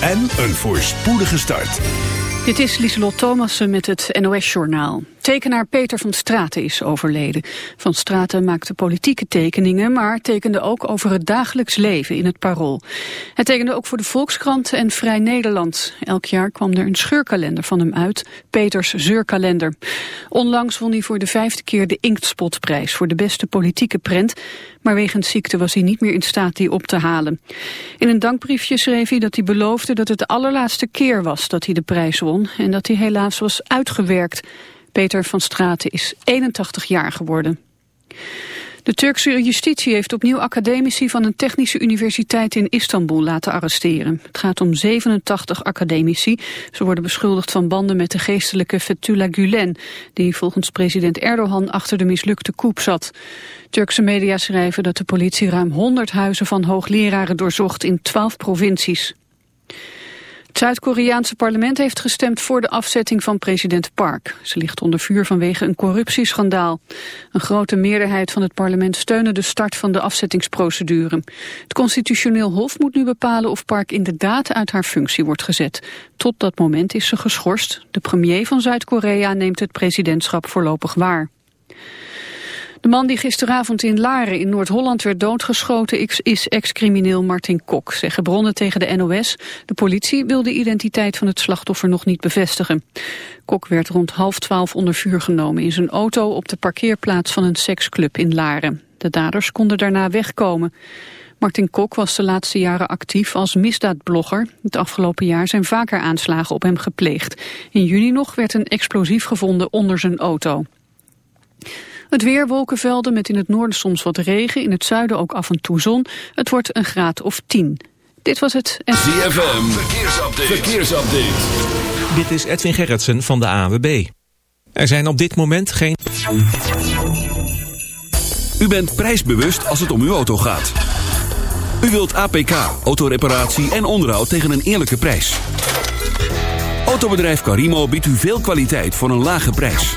en een voorspoedige start. Dit is Lieselot Thomassen met het NOS-journaal. Tekenaar Peter van Straten is overleden. Van Straten maakte politieke tekeningen, maar tekende ook over het dagelijks leven in het Parool. Hij tekende ook voor de Volkskrant en Vrij Nederland. Elk jaar kwam er een scheurkalender van hem uit, Peters Zeurkalender. Onlangs won hij voor de vijfde keer de Inktspotprijs voor de beste politieke prent, maar wegens ziekte was hij niet meer in staat die op te halen. In een dankbriefje schreef hij dat hij beloofde dat het de allerlaatste keer was dat hij de prijs won en dat hij helaas was uitgewerkt. Peter van Straten is 81 jaar geworden. De Turkse justitie heeft opnieuw academici van een technische universiteit in Istanbul laten arresteren. Het gaat om 87 academici. Ze worden beschuldigd van banden met de geestelijke Fethullah Gulen, die volgens president Erdogan achter de mislukte coup zat. Turkse media schrijven dat de politie ruim 100 huizen van hoogleraren doorzocht in 12 provincies. Het Zuid-Koreaanse parlement heeft gestemd voor de afzetting van president Park. Ze ligt onder vuur vanwege een corruptieschandaal. Een grote meerderheid van het parlement steunde de start van de afzettingsprocedure. Het constitutioneel hof moet nu bepalen of Park inderdaad uit haar functie wordt gezet. Tot dat moment is ze geschorst. De premier van Zuid-Korea neemt het presidentschap voorlopig waar. De man die gisteravond in Laren in Noord-Holland werd doodgeschoten is ex-crimineel Martin Kok, zeggen bronnen tegen de NOS. De politie wil de identiteit van het slachtoffer nog niet bevestigen. Kok werd rond half twaalf onder vuur genomen in zijn auto op de parkeerplaats van een seksclub in Laren. De daders konden daarna wegkomen. Martin Kok was de laatste jaren actief als misdaadblogger. Het afgelopen jaar zijn vaker aanslagen op hem gepleegd. In juni nog werd een explosief gevonden onder zijn auto. Het weer wolkenvelden met in het noorden soms wat regen. In het zuiden ook af en toe zon. Het wordt een graad of 10. Dit was het... ZFM, verkeersupdate. verkeersupdate. Dit is Edwin Gerritsen van de AWB. Er zijn op dit moment geen... U bent prijsbewust als het om uw auto gaat. U wilt APK, autoreparatie en onderhoud tegen een eerlijke prijs. Autobedrijf Carimo biedt u veel kwaliteit voor een lage prijs.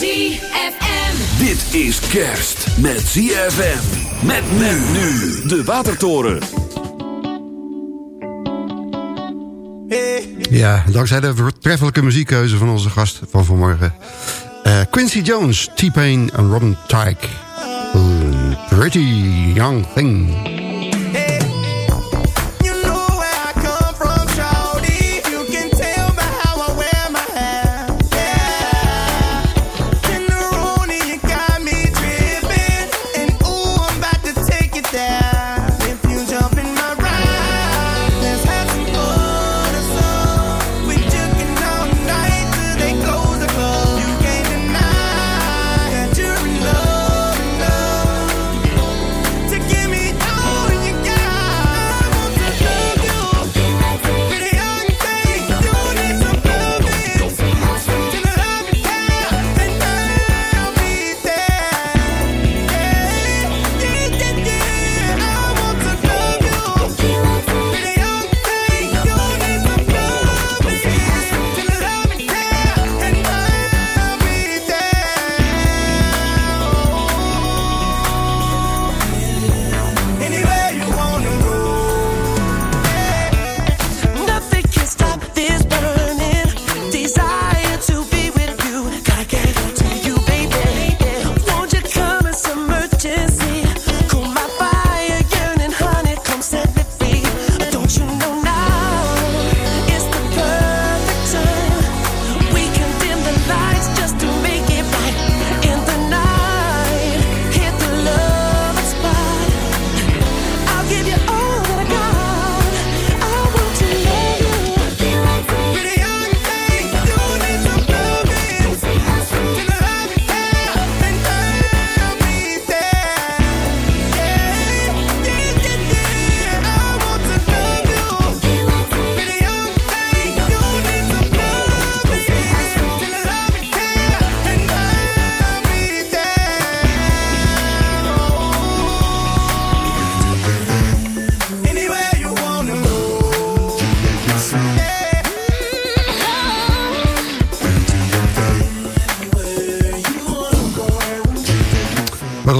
ZFM. Dit is kerst met ZFM. Met men nu. De Watertoren. Ja, dankzij de voortreffelijke muziekkeuze van onze gast van vanmorgen. Eh, Quincy Jones, T-Pain en Robin Tyke. Pretty young thing.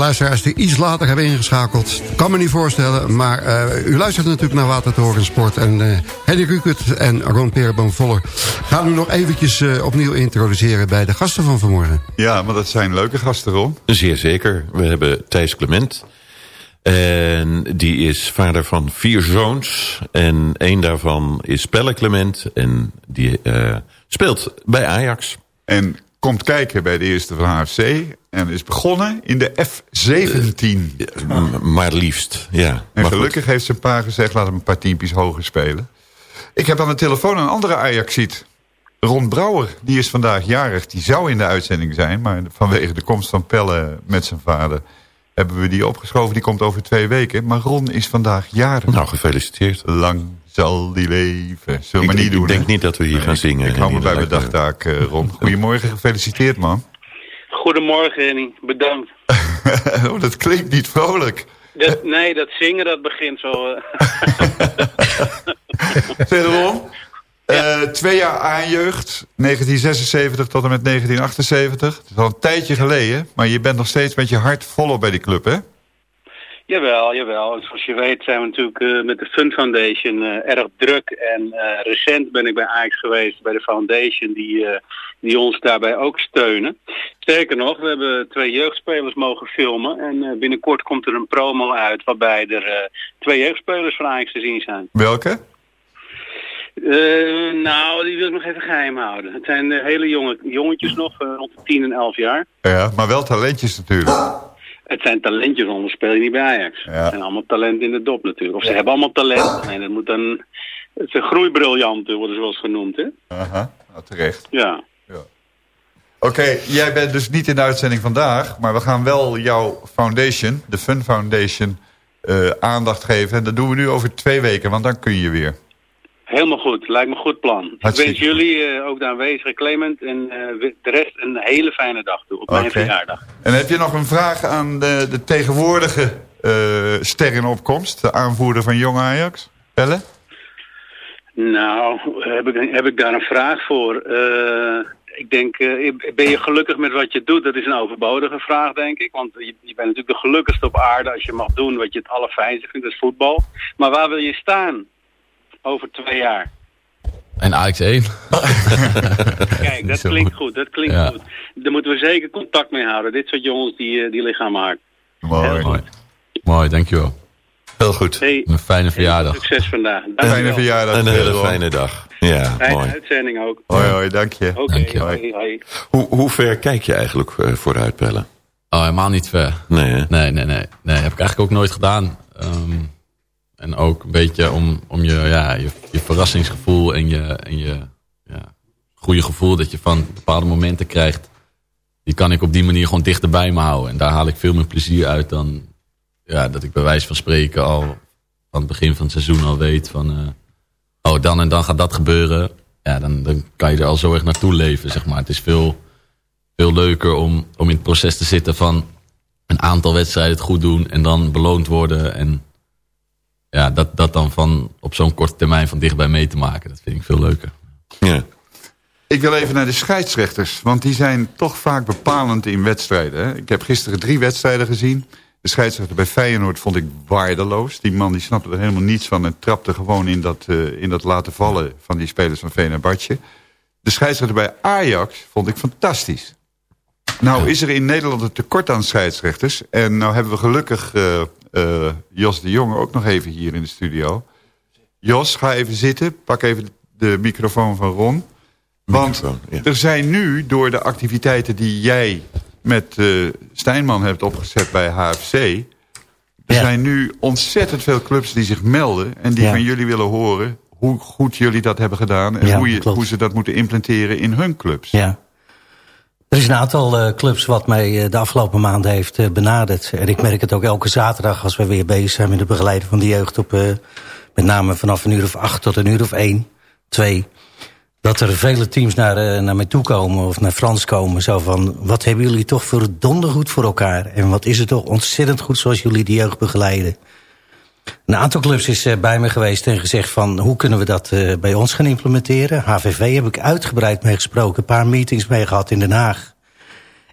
Luisteraars die iets later hebben ingeschakeld... kan me niet voorstellen, maar eh, u luistert natuurlijk naar Watertoren Sport... en uh, Henny Rukert en Ron Perenboom Voller gaan u nog eventjes uh, opnieuw introduceren... bij de gasten van vanmorgen. Ja, maar dat zijn leuke gasten, Ron. Zeer zeker. We hebben Thijs Clement... En die is vader van vier zoons. En één daarvan is Pelle Clement. En die uh, speelt bij Ajax. En komt kijken bij de eerste van HFC. En is begonnen in de F17. Uh, maar liefst, ja. En gelukkig goed. heeft zijn pa gezegd... laat hem een paar teampjes hoger spelen. Ik heb aan de telefoon een andere Ajaxiet. Ron Brouwer, die is vandaag jarig. Die zou in de uitzending zijn. Maar vanwege de komst van Pelle met zijn vader hebben we die opgeschoven. Die komt over twee weken. Maar Ron is vandaag jarig. Nou, gefeliciteerd. Lang zal die leven. Zullen we ik, niet doen, Ik denk hè? niet dat we hier nee, gaan zingen. Ik, ik hou me bij mijn dagtaak, uh, Ron. Goedemorgen, gefeliciteerd, man. Goedemorgen, Henny. Bedankt. oh, dat klinkt niet vrolijk. Dat, nee, dat zingen, dat begint zo... Uh... zeg, Ron... Uh, twee jaar aanjeugd, 1976 tot en met 1978. Het is al een tijdje geleden, maar je bent nog steeds met je hart volop bij die club, hè? Jawel, jawel. Zoals je weet zijn we natuurlijk uh, met de Fund Foundation uh, erg druk. En recent ben ik bij Ajax geweest, bij de Foundation, die, die ons daarbij ook steunen. Sterker nog, we hebben twee jeugdspelers mogen filmen. En binnenkort komt er een promo uit waarbij er twee jeugdspelers van Ajax te zien zijn. Welke? Uh, nou, die wil ik nog even geheim houden. Het zijn uh, hele jonge jongetjes nog, uh, rond de 10 en 11 jaar. Ja, maar wel talentjes natuurlijk. Het zijn talentjes, anders speel je niet bij Ajax. Ja. Het zijn allemaal talent in de dop natuurlijk. Of ze ja. hebben allemaal talent. Nee, dat moet dan... Het zijn groeibriljanten, worden ze wel eens genoemd, hè? Aha, nou, terecht. Ja. ja. Oké, okay, jij bent dus niet in de uitzending vandaag... maar we gaan wel jouw foundation, de Fun Foundation, aandacht geven. En dat doen we nu over twee weken, want dan kun je weer. Helemaal goed, lijkt me een goed plan. Hartstikke. Ik wens jullie uh, ook de aanwezige Clement en uh, de rest een hele fijne dag toe, op okay. mijn verjaardag. En heb je nog een vraag aan de, de tegenwoordige uh, ster in opkomst, de aanvoerder van Jong Ajax, Pelle? Nou, heb ik, heb ik daar een vraag voor? ik denk, ben je gelukkig met wat je doet? Dat is een overbodige vraag, denk ik. Want je, je bent natuurlijk de gelukkigste op aarde als je mag doen wat je het allerfijnste vindt, dat is voetbal. Maar waar wil je staan? Over twee jaar. En Ajax 1. Kijk, dat klinkt goed. Dat klinkt ja. goed. Daar moeten we zeker contact mee houden. Dit soort jongens die, die lichaam maken. Mooi. Mooi. Mooi, dankjewel. Heel goed. Hey, een fijne verjaardag. Succes vandaag. Een fijne verjaardag. Een hele fijne dag. Ja, fijne mooi. uitzending ook. Hoi, hoi, dank je. Oké, okay, hoi, hoi. Hoe, hoe ver kijk je eigenlijk uh, vooruit, Pelle? Oh, helemaal niet ver. Nee, hè? Nee, nee, nee. Nee, heb ik eigenlijk ook nooit gedaan. Um, en ook een beetje om, om je, ja, je, je verrassingsgevoel en je, en je ja, goede gevoel dat je van bepaalde momenten krijgt. Die kan ik op die manier gewoon dichterbij me houden. En daar haal ik veel meer plezier uit dan ja, dat ik bij wijze van spreken al van het begin van het seizoen al weet van... Uh, oh, dan en dan gaat dat gebeuren. Ja, dan, dan kan je er al zo erg naartoe leven, zeg maar. Het is veel, veel leuker om, om in het proces te zitten van een aantal wedstrijden het goed doen... en dan beloond worden en ja, dat, dat dan van op zo'n korte termijn van dichtbij mee te maken. Dat vind ik veel leuker. Ja. Ik wil even naar de scheidsrechters. Want die zijn toch vaak bepalend in wedstrijden. Hè? Ik heb gisteren drie wedstrijden gezien. De scheidsrechter bij Feyenoord vond ik waardeloos. Die man die snapte er helemaal niets van. En trapte gewoon in dat, uh, in dat laten vallen van die spelers van Fenerbahce. De scheidsrechter bij Ajax vond ik fantastisch. Nou is er in Nederland een tekort aan scheidsrechters. En nou hebben we gelukkig uh, Jos de Jonge ook nog even hier in de studio. Jos, ga even zitten. Pak even de microfoon van Ron. Want ja. er zijn nu, door de activiteiten die jij met uh, Stijnman hebt opgezet bij HFC... er ja. zijn nu ontzettend veel clubs die zich melden... en die ja. van jullie willen horen hoe goed jullie dat hebben gedaan... en hoe, je, hoe ze dat moeten implementeren in hun clubs. Ja. Er is een aantal uh, clubs wat mij uh, de afgelopen maanden heeft uh, benaderd. En ik merk het ook elke zaterdag als we weer bezig zijn met de begeleiding van de jeugd. Op, met name vanaf een uur of acht tot een uur of één, twee. Dat er vele teams naar, naar mij toe komen of naar Frans komen. Zo van, wat hebben jullie toch voor dondergoed voor elkaar. En wat is het toch ontzettend goed zoals jullie de jeugd begeleiden. Een aantal clubs is bij me geweest en gezegd van... hoe kunnen we dat bij ons gaan implementeren? HVV heb ik uitgebreid mee gesproken. Een paar meetings mee gehad in Den Haag.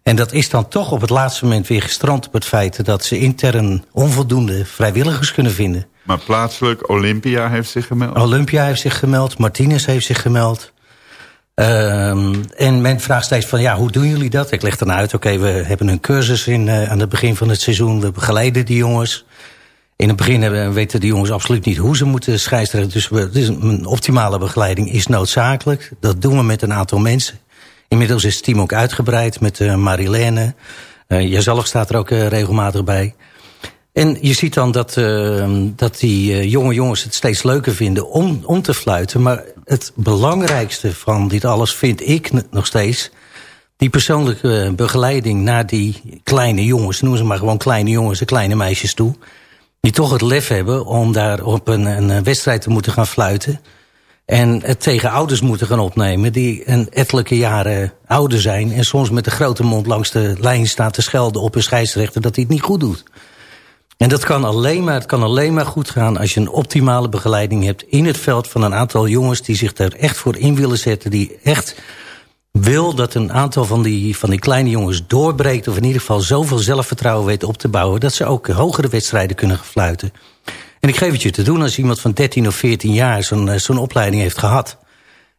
En dat is dan toch op het laatste moment weer gestrand op het feit... dat ze intern onvoldoende vrijwilligers kunnen vinden. Maar plaatselijk, Olympia heeft zich gemeld. Olympia heeft zich gemeld, Martinez heeft zich gemeld. Ehm, en men vraagt steeds van, ja, hoe doen jullie dat? Ik leg dan uit, oké, we hebben een cursus in, eh, aan het begin van het seizoen. We begeleiden die jongens. In het begin hebben, weten die jongens absoluut niet hoe ze moeten scheidsrechten. Dus dus een optimale begeleiding is noodzakelijk. Dat doen we met een aantal mensen. Inmiddels is het team ook uitgebreid met uh, Marilene. Uh, jijzelf staat er ook uh, regelmatig bij. En je ziet dan dat, dat die jonge jongens het steeds leuker vinden om, om te fluiten. Maar het belangrijkste van dit alles vind ik nog steeds... die persoonlijke begeleiding naar die kleine jongens... noem ze maar gewoon kleine jongens en kleine meisjes toe... die toch het lef hebben om daar op een, een wedstrijd te moeten gaan fluiten... en het tegen ouders moeten gaan opnemen... die een ettelijke jaren ouder zijn... en soms met de grote mond langs de lijn staan te schelden op een scheidsrechter... dat hij het niet goed doet. En dat kan alleen maar, het kan alleen maar goed gaan als je een optimale begeleiding hebt in het veld van een aantal jongens die zich daar echt voor in willen zetten. Die echt wil dat een aantal van die, van die kleine jongens doorbreekt. Of in ieder geval zoveel zelfvertrouwen weten op te bouwen. Dat ze ook hogere wedstrijden kunnen fluiten. En ik geef het je te doen als iemand van 13 of 14 jaar zo'n zo'n opleiding heeft gehad.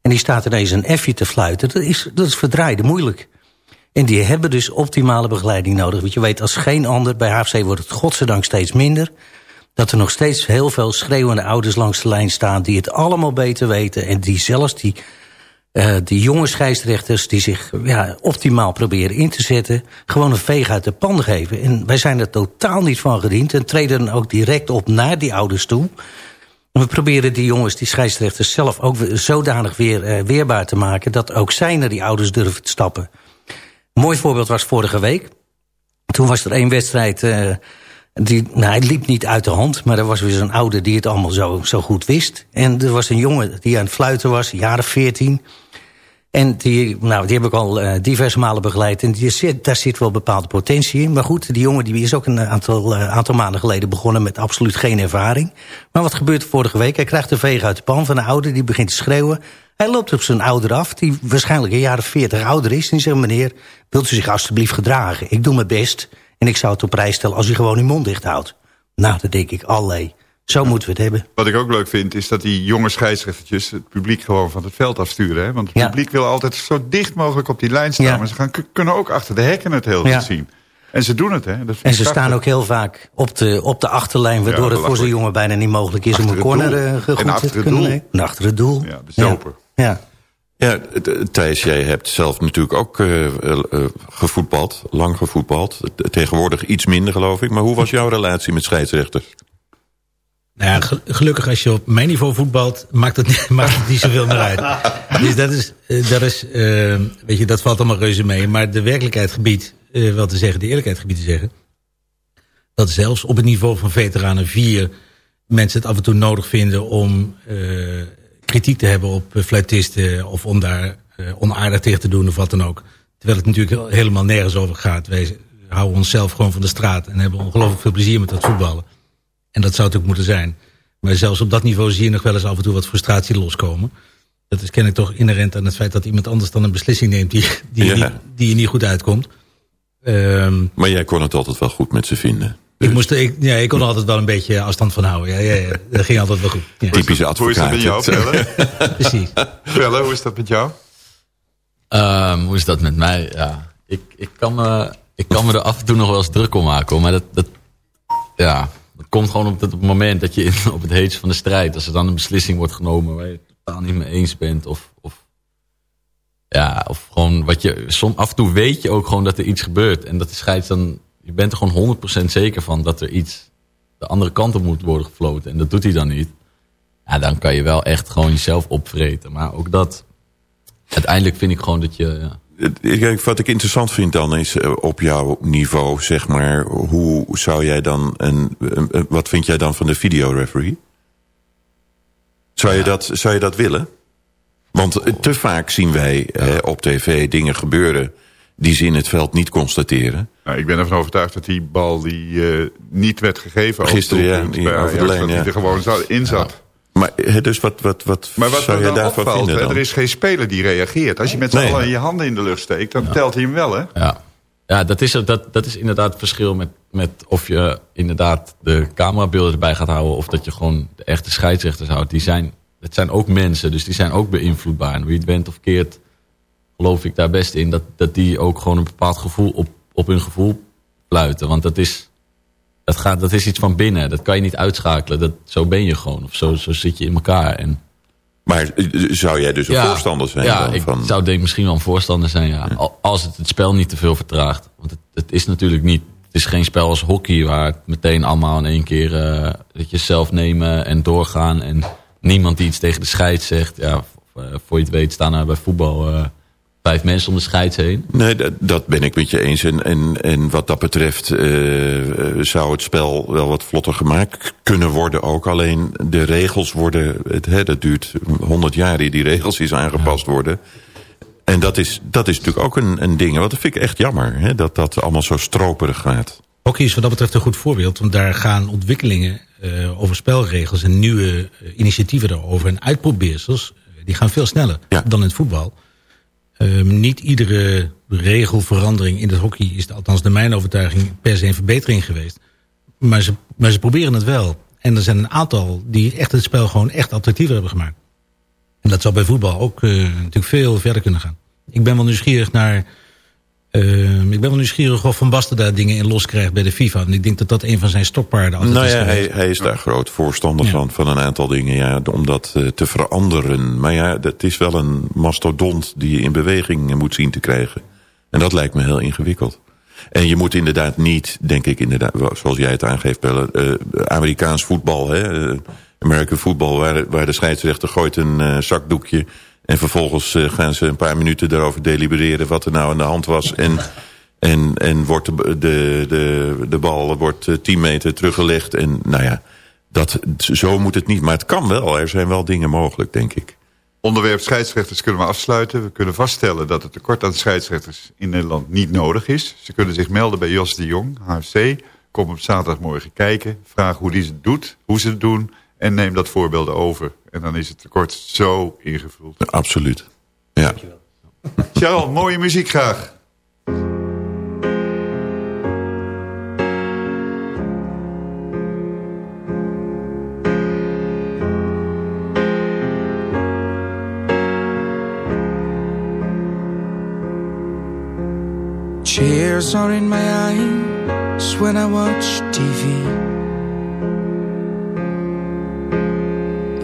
En die staat ineens een F'je te fluiten. Dat is, dat is verdraaide moeilijk. En die hebben dus optimale begeleiding nodig. Want je weet als geen ander, bij HFC wordt het godzijdank steeds minder. Dat er nog steeds heel veel schreeuwende ouders langs de lijn staan... die het allemaal beter weten. En die zelfs die, uh, die jonge scheidsrechters die zich ja, optimaal proberen in te zetten... gewoon een veeg uit de pan geven. En wij zijn er totaal niet van gediend. En treden dan ook direct op naar die ouders toe... We proberen die jongens, die scheidsrechters zelf ook zodanig weer uh, weerbaar te maken... dat ook zij naar die ouders durven te stappen. Mooi voorbeeld was vorige week. Toen was er één wedstrijd... Uh, die, nou, het liep niet uit de hand, maar er was weer zo'n oude die het allemaal zo, zo goed wist. En er was een jongen die aan het fluiten was, jaren 14. En die, nou, die heb ik al uh, diverse malen begeleid. En zit, daar zit wel bepaalde potentie in. Maar goed, die jongen die is ook een aantal, uh, aantal maanden geleden begonnen... met absoluut geen ervaring. Maar wat gebeurt er vorige week? Hij krijgt een veeg uit de pan van een oude, die begint te schreeuwen. Hij loopt op zijn ouder af, die waarschijnlijk een jaar of veertig ouder is. En die zegt, meneer, wilt u zich alstublieft gedragen? Ik doe mijn best en ik zou het op prijs stellen als u gewoon uw mond dicht houdt. Nou, dan denk ik, allee, zo moeten we het hebben. Wat ik ook leuk vind, is dat die jonge scheidsrechtertjes... het publiek gewoon van het veld afsturen. Hè? Want het ja. publiek wil altijd zo dicht mogelijk op die lijn staan. Ja. Maar ze gaan, kunnen ook achter de hekken het heel goed zien. En ze doen het, hè? Dat en ze staan ook heel vaak op de, op de achterlijn... waardoor het voor zo'n jongen bijna niet mogelijk is... om een corner uh, goed te kunnen nemen. En achter het doel. Ja, de. Ja. Ja, Thijs, jij hebt zelf natuurlijk ook uh, uh, gevoetbald, lang gevoetbald. Tegenwoordig iets minder, geloof ik. Maar hoe was jouw relatie met scheidsrechters? Nou ja, gelukkig als je op mijn niveau voetbalt, maakt het niet, maakt het niet zoveel meer uit. Dus dat is, dat is uh, weet je, dat valt allemaal reuze mee. Maar de werkelijkheid gebied, uh, wel te zeggen, de eerlijkheid gebied te zeggen, dat zelfs op het niveau van veteranen 4 mensen het af en toe nodig vinden om kritiek te hebben op fluitisten of om daar onaardig tegen te doen of wat dan ook. Terwijl het natuurlijk helemaal nergens over gaat. Wij houden onszelf gewoon van de straat en hebben ongelooflijk veel plezier met dat voetballen. En dat zou het ook moeten zijn. Maar zelfs op dat niveau zie je nog wel eens af en toe wat frustratie loskomen. Dat is kennelijk toch inherent aan het feit dat iemand anders dan een beslissing neemt die, die, ja. die, die je niet goed uitkomt. Um, maar jij kon het altijd wel goed met ze vinden. Ik, moest, ik, ja, ik kon er altijd wel een beetje afstand van houden. Ja, ja, ja. Dat ging altijd wel goed. Ja. Typische advocaat. Hoe is dat met jou, Pelle? Precies. Pelle, hoe is dat met jou? Um, hoe is dat met mij? Ja, ik, ik, kan me, ik kan me er af en toe nog wel eens druk om maken. Maar dat, dat, ja, dat komt gewoon op het, moment dat je op het heetst van de strijd... als er dan een beslissing wordt genomen waar je het totaal niet mee eens bent... of, of, ja, of gewoon wat je... Som, af en toe weet je ook gewoon dat er iets gebeurt. En dat de scheids dan... Je bent er gewoon 100% zeker van dat er iets de andere kant op moet worden gefloten. En dat doet hij dan niet. Ja, dan kan je wel echt gewoon jezelf opvreten. Maar ook dat... Uiteindelijk vind ik gewoon dat je... Ja, wat ik interessant vind dan is uh, op jouw niveau, zeg maar, hoe zou jij dan een, wat vind jij dan van de videoreferee? Zou, ja. je dat, zou je dat willen? Want uh, te vaak zien wij ja. uh, op tv dingen gebeuren die ze in het veld niet constateren. Nou, ik ben ervan overtuigd dat die bal die niet werd gegeven... Gisteren, ja, die over de lijn, dat ja. die er gewoon in zat. Maar, dus wat, wat, wat, maar wat zou je daarvan opvalt, vinden dan? Er is geen speler die reageert. Als je met z'n nee, allen je handen in de lucht steekt, dan ja. telt hij hem wel, hè? Ja. Ja, dat is, dat, dat is inderdaad het verschil met, met of je inderdaad de camerabeelden erbij gaat houden... of dat je gewoon de echte scheidsrechters houdt. Die zijn, het zijn ook mensen, dus die zijn ook beïnvloedbaar. En je het bent of keert, geloof ik daar best in... dat, dat die ook gewoon een bepaald gevoel op, op hun gevoel fluiten. Want dat is, dat, gaat, dat is iets van binnen. Dat kan je niet uitschakelen. Dat, zo ben je gewoon. Of zo, zo zit je in elkaar. En, Maar eh, zou jij dus een voorstander zijn Ja, dan ik zou denk ik misschien wel een voorstander zijn. Ja. Al- Als het het spel niet te veel vertraagt. Want het, het is natuurlijk niet... Het is geen spel als hockey waar het meteen allemaal in één keer... eh, dat je zelf nemen en doorgaan. En niemand die iets tegen de scheids zegt. Ja, eh, voor je het weet staan er bij voetbal vijf mensen om de scheids heen. Nee, dat, dat ben ik met je eens. En, en, en wat dat betreft eh, eh, zou het spel wel wat vlotter gemaakt kunnen worden ook. Alleen de regels worden, het, hè, dat duurt honderd jaar die die regels eens aangepast worden. En dat is, dat is natuurlijk ook een, een ding. Want dat vind ik echt jammer, hè, dat dat allemaal zo stroperig gaat. Hockey is wat dat betreft een goed voorbeeld. Want daar gaan ontwikkelingen eh, over spelregels en nieuwe initiatieven daarover. En uitprobeersels, die gaan veel sneller dan in het voetbal. Ehm, niet iedere regelverandering in het hockey is, althans de mijn overtuiging, per se een verbetering geweest. Maar ze, maar ze proberen het wel. En er zijn een aantal die echt het spel gewoon echt attractiever hebben gemaakt. En dat zal bij voetbal ook eh, natuurlijk veel verder kunnen gaan. Ik ben wel nieuwsgierig naar... eh, ik ben wel nieuwsgierig of Van Basten daar dingen in loskrijgt bij de FIFA. En ik denk dat dat een van zijn stokpaarden altijd Nou is ja, hij, hij is daar groot voorstander van, van een aantal dingen. Ja, om dat eh, te veranderen. Maar ja, het is wel een mastodont die je in beweging moet zien te krijgen. En dat lijkt me heel ingewikkeld. En je moet inderdaad niet, denk ik inderdaad, zoals jij het aangeeft, Pelle, eh, Amerikaans voetbal, hè, eh, American voetbal, waar, waar de scheidsrechter gooit een zakdoekje. En vervolgens eh, gaan ze een paar minuten daarover delibereren wat er nou aan de hand was. En, en, en wordt de, de, de, bal wordt eh, 10 meter teruggelegd. En nou ja, dat, zo moet het niet. Maar het kan wel. Er zijn wel dingen mogelijk, denk ik. Onderwerp scheidsrechters kunnen we afsluiten. We kunnen vaststellen dat het tekort aan scheidsrechters in Nederland niet nodig is. Ze kunnen zich melden bij Jos de Jong, HFC. Kom op zaterdagmorgen kijken. Vraag hoe die het doet, hoe ze het doen. En neem dat voorbeeld over. En dan is het tekort zo ingevuld. Absoluut. Ja. Charles, mooie muziek graag. Tears are in my eyes when I watch TV.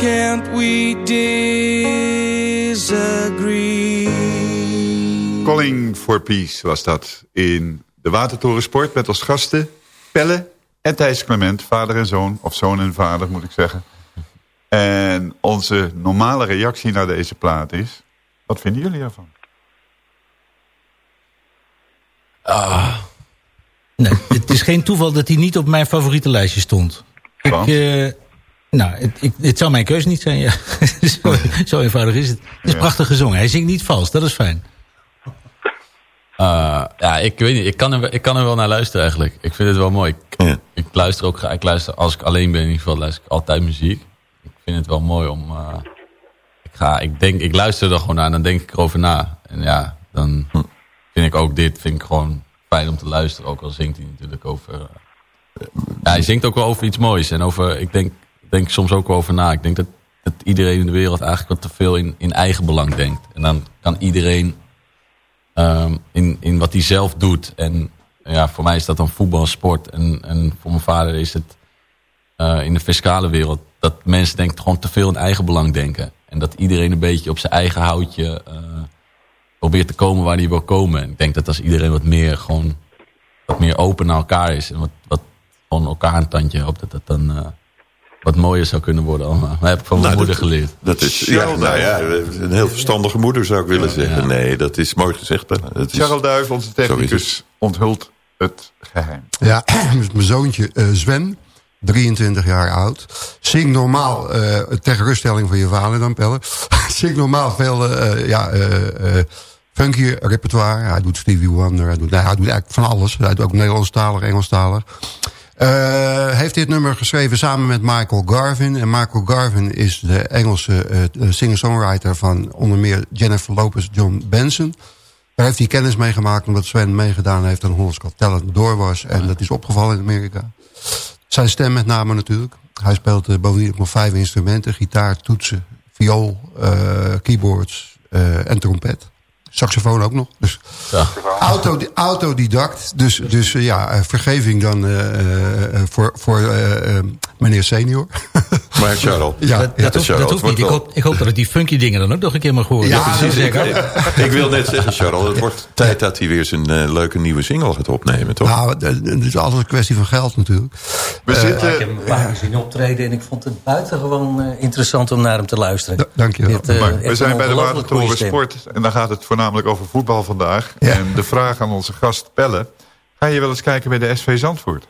Can't we disagree? Calling for Peace was dat in de Watertoren Sport met als gasten Pelle en Thijs Clement, vader en zoon, of zoon en vader moet ik zeggen. En onze normale reactie naar deze plaat is, wat vinden jullie ervan? Ah. Nee, het is geen toeval dat hij niet op mijn favoriete lijstje stond. Ik, Want? Nou, het, ik, het zou mijn keuze niet zijn, ja. zo, zo eenvoudig is het. Het is Ja. prachtig gezongen. Hij zingt niet vals, dat is fijn. Eh, ja, ik weet niet. Ik kan, er, wel- ik kan er wel naar luisteren eigenlijk. Ik vind het wel mooi. Ik, Ja. ik luister ook graag. Ik luister, als ik alleen ben in ieder geval, luister ik altijd muziek. Ik vind het wel mooi om... eh, ik, ga, ik, denk, ik luister er gewoon naar en dan denk ik erover na. En ja, dan vind ik ook dit vind ik gewoon fijn om te luisteren. Ook al zingt hij natuurlijk over... eh, ja, hij zingt ook wel over iets moois. En over, ik denk, denk soms ook over na. Ik denk dat, iedereen in de wereld eigenlijk wat te veel in, in eigen belang denkt. En dan kan iedereen ehm, in, in wat hij zelf doet. En ja, voor mij is dat dan voetbal, sport. En, en voor mijn vader is het eh, in de fiscale wereld... dat mensen denken gewoon te veel in eigen belang denken. En dat iedereen een beetje op zijn eigen houtje eh, probeert te komen waar hij wil komen. En ik denk dat als iedereen wat meer gewoon wat meer open naar elkaar is... en wat, wat gewoon elkaar een tandje helpt... dat dat dan eh, wat mooier zou kunnen worden allemaal. Dat heb ik van mijn Nou, moeder dat- geleerd. Dat is ja, nou ja, een heel verstandige moeder zou ik willen zeggen. Nee, dat is mooi gezegd. Dat is, Charles Duif, onze technicus, onthult het geheim. Ja, dus mijn zoontje eh, Sven, 23 jaar oud. Zing normaal, eh ter geruststelling van je vader dan, Pelle. Zing normaal veel eh, ja, eh, eh, funky repertoire. Hij doet Stevie Wonder, hij doet, nou, hij doet eigenlijk van alles. Hij doet ook Nederlandstalig, Engelstalig. Eh heeft dit nummer geschreven samen met Michael Garvin. En Michael Garvin is de Engelse eh, singer-songwriter van onder meer Jennifer Lopez, John Benson. Daar heeft hij kennis mee gemaakt omdat Sven meegedaan heeft aan Hollands Got Talent door was. En dat is opgevallen in Amerika. Zijn stem met name natuurlijk. Hij speelt bovendien ook nog vijf instrumenten. Gitaar, toetsen, viool, keyboards en trompet. Saxofoon ook nog. Dus Ja. auto, autodidact. Dus, dus eh, ja, eh, vergeving dan eh, eh, voor, voor meneer senior. maar Charles, ja, dat, dat, hoeft, Charles, dat hoeft het niet. Ik hoop, ik hoop dat ik die funky dingen dan ook nog een keer mag horen. Ja, precies. ik, ik ook. ik wil net zeggen, Charles, het wordt tijd dat hij weer zijn leuke nieuwe single gaat opnemen, toch? Nou, het is altijd een kwestie van geld natuurlijk. We zitten... Ik heb hem vaak zien optreden en ik vond het buitengewoon eh, interessant om naar hem te luisteren. Da- dank je wel. We zijn bij de Watertoren. Sport en dan gaat het voornamelijk over voetbal vandaag. Ja. En de vraag aan onze gast Pelle. Ga je wel eens kijken bij de SV Zandvoort?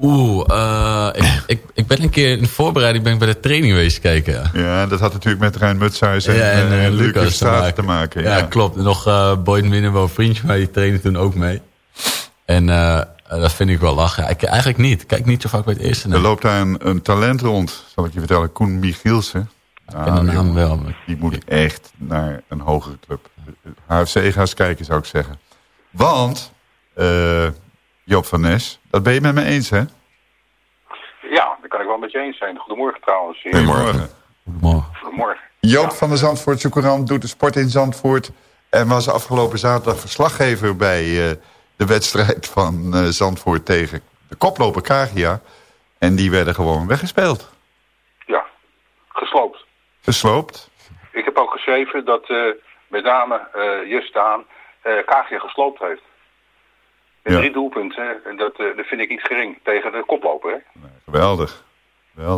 Oeh, eh, ik, ik, ik ben een keer in de voorbereiding ben ik bij de training geweest kijken. Ja. Ja, dat had natuurlijk met Rijn Mutshuis en, Ja, en, eh, eh, Lucas te maken. Ja, Ja, klopt. En nog eh Boyd Winnenbo, een vriendje van mij, die trainde toen ook mee. En eh, dat vind ik wel lachen. Ik, eigenlijk niet. Ik kijk niet zo vaak bij het eerste. Er loopt daar een, een talent rond, zal ik je vertellen. Koen Michielsen. Ik ken de naam jongen, wel. maar- Die moet echt naar een hogere club. HFC ga eens kijken, zou ik zeggen. Want, eh, Joop van Nes, dat ben je met me eens, hè? Ja, daar kan ik wel met je eens zijn. Goedemorgen trouwens. Goedemorgen. Goedemorgen. Goedemorgen. Joop van de Zandvoortse Courant doet de sport in Zandvoort. En was afgelopen zaterdag verslaggever bij eh, de wedstrijd van eh, Zandvoort tegen de koploper Kagia. En die werden gewoon weggespeeld. Ja, gesloopt. Ik heb ook geschreven dat eh, met name eh Just Daan eh Kagia gesloopt heeft. Met Ja. drie doelpunten. En dat, dat vind ik niet gering tegen de koploper. Hè? Geweldig.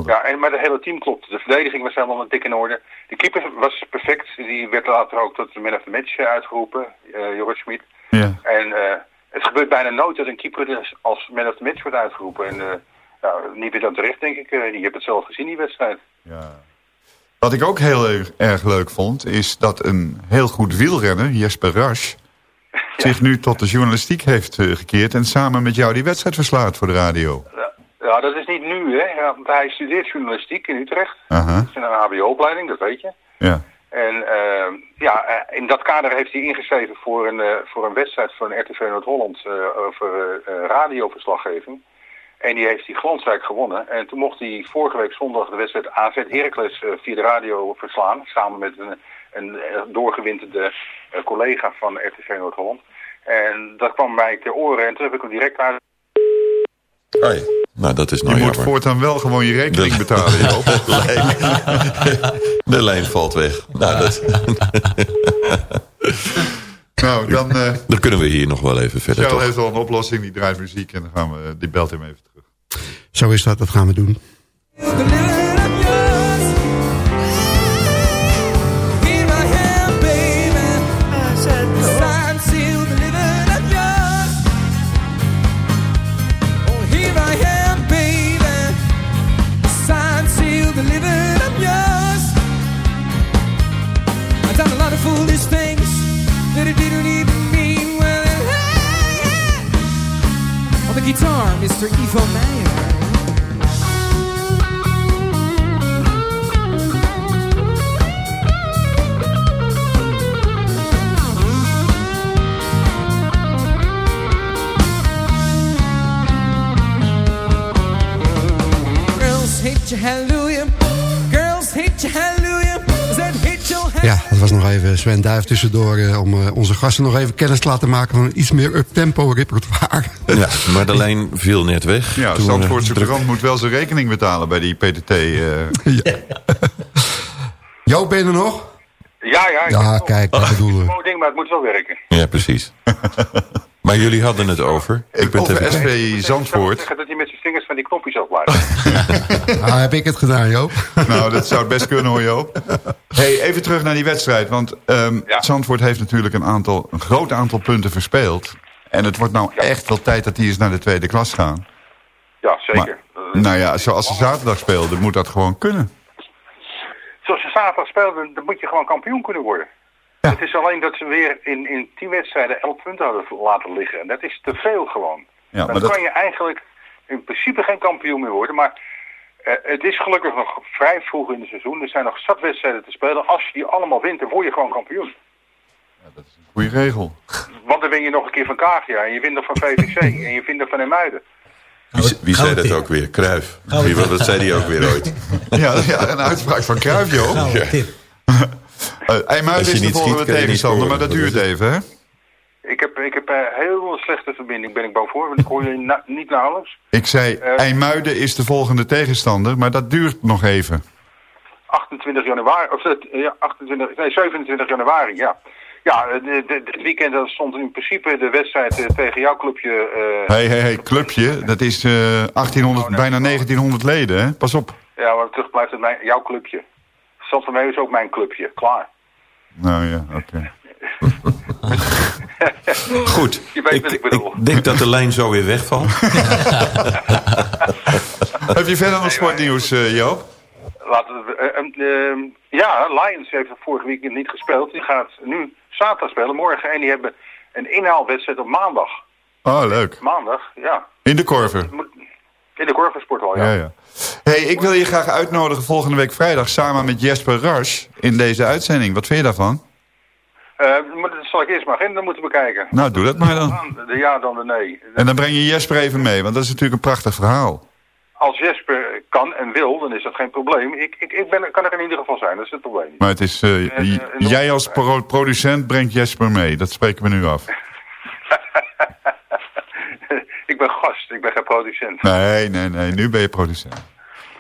Ja, en, maar het hele team klopt. De verdediging was helemaal dik in orde. De keeper was perfect. Die werd later ook tot de man of the match uitgeroepen, uh, Joris Schmid. Ja. En het gebeurt bijna nooit dat een keeper dus als man of the match wordt uitgeroepen. En nou, niet weer dan terecht, denk ik. Je hebt het zelf gezien, die wedstrijd. Wat ik ook heel erg, erg leuk vond, is dat een heel goed wielrenner, Jesper Rasch, zich nu tot de journalistiek heeft eh, gekeerd en samen met jou die wedstrijd verslaat voor de radio. Ja, dat is niet nu, hè. Want hij studeert journalistiek in Utrecht. Aha. Dat is een HBO-opleiding, dat weet je. Ja. En eh, ja, eh, in dat kader heeft hij ingeschreven voor een, eh, voor een wedstrijd van RTV Noord-Holland over radioverslaggeving. En die heeft hij glansrijk gewonnen. En toen mocht hij vorige week zondag de wedstrijd AZ Heracles eh, via de radio verslaan. Samen met een, een eh, doorgewinterde eh, collega van RTV Noord-Holland. En dat kwam mij ter oren en toen heb ik hem direct uit... Oh ja. Nou, dat is Je nou moet jammer. voortaan wel gewoon je rekening betalen, Joop. De lijn, de lijn valt weg. Nou, dat, nou, dan... eh dan kunnen we hier nog wel even verder, Charles toch? heeft al een oplossing, die draait muziek en dan gaan we, die belt hem even terug. Zo is dat, dat gaan we doen. Sven Duif tussendoor... eh, om eh, onze gasten nog even kennis te laten maken... van een iets meer up-tempo repertoire. Ja, maar de lijn viel net weg. Ja, Toen, Zandvoortse eh, krant moet wel zijn rekening betalen bij die PTT. eh. Joop, ben je er nog? Ja, ja. ik Ja, kijk, dat bedoelen we. Mooi ding, maar het moet wel werken. Ja, precies. maar jullie hadden het over. Ik ben Over. SP Ik Zandvoort. zeggen dat hij met zijn vingers van die knopjes afblijft. Ah, heb ik het gedaan, Joop? Nou, dat zou het best kunnen hoor, Joop. Hey, even terug naar die wedstrijd. Want ehm, Zandvoort heeft natuurlijk een, aantal, een groot aantal punten verspeeld. En het wordt nou echt wel tijd dat die eens naar de tweede klas gaan. Ja, zeker. Maar, nou ja, zoals ze zaterdag speelden, moet dat gewoon kunnen. Zoals ze zaterdag speelden, dan moet je gewoon kampioen kunnen worden. Het is alleen dat ze weer in, in tien wedstrijden elf punten hadden laten liggen. En dat is te veel gewoon. Ja, dan dat- kan je eigenlijk in principe geen kampioen meer worden. Maar eh, het is gelukkig nog vrij vroeg in het seizoen. Er zijn nog zat wedstrijden te spelen. Als je die allemaal wint, dan word je gewoon kampioen. Goeie regel. Want dan win je nog een keer van Kagia. En je wint nog van VVC. en je wint nog van Emuiden. Wie, wie zei dat ook weer? Kruif. Wie, wat wat zei die ook weer ooit? Ja, ja een uitspraak van Cruijff, Joop. Ja. Uh, IJmuiden Als je is de niet volgende niet tegenstander, maar dat Dat duurt is even, hè? Ik heb, ik heb een heel slechte verbinding, ben ik bang voor. Want ik hoor je na- niet nauwelijks. Ik zei, IJmuiden is de volgende tegenstander, maar dat duurt nog even. 28 januari, of eh, ja, 28, nee, 27 januari, ja. Ja, eh, dit weekend dan stond in principe de wedstrijd eh, tegen jouw clubje. eh, Hé, hé, hé, clubje, dat is eh 1800, bijna 1900 leden, hè? Pas op. Ja, maar terug blijft het mijn, jouw clubje. Zandvoort is ook mijn clubje, klaar. Nou ja, oké. Goed. Je weet wat ik bedoel. Ik denk dat de lijn zo weer wegvalt. Heb je verder nog sportnieuws, eh, Joop? Laten we, eh, eh, eh, ja, Lions heeft vorige weekend niet gespeeld. Die gaat nu zaterdag spelen, morgen. En die hebben een inhaalwedstrijd op maandag. Oh, leuk. Maandag, ja. In de Korver. In de Korversporthal, ja. Ja, ja. hey, ik wil je graag uitnodigen volgende week vrijdag samen met Jesper Rush in deze uitzending. Wat vind je daarvan? Eh, maar dat zal ik eerst maar agenda moeten bekijken. Nou, doe dat maar dan. De ja, dan de nee. En dan breng je Jesper even mee, want dat is natuurlijk een prachtig verhaal. Als Jesper kan en wil, dan is dat geen probleem. Ik, ik, ik ben, kan er in ieder geval zijn, dat is het probleem. Maar het is, eh, En, eh, jij als pro- producent brengt Jesper mee. Dat spreken we nu af. ik ben gast, ik ben geen producent. Nee, nee, nee. Nu ben je producent.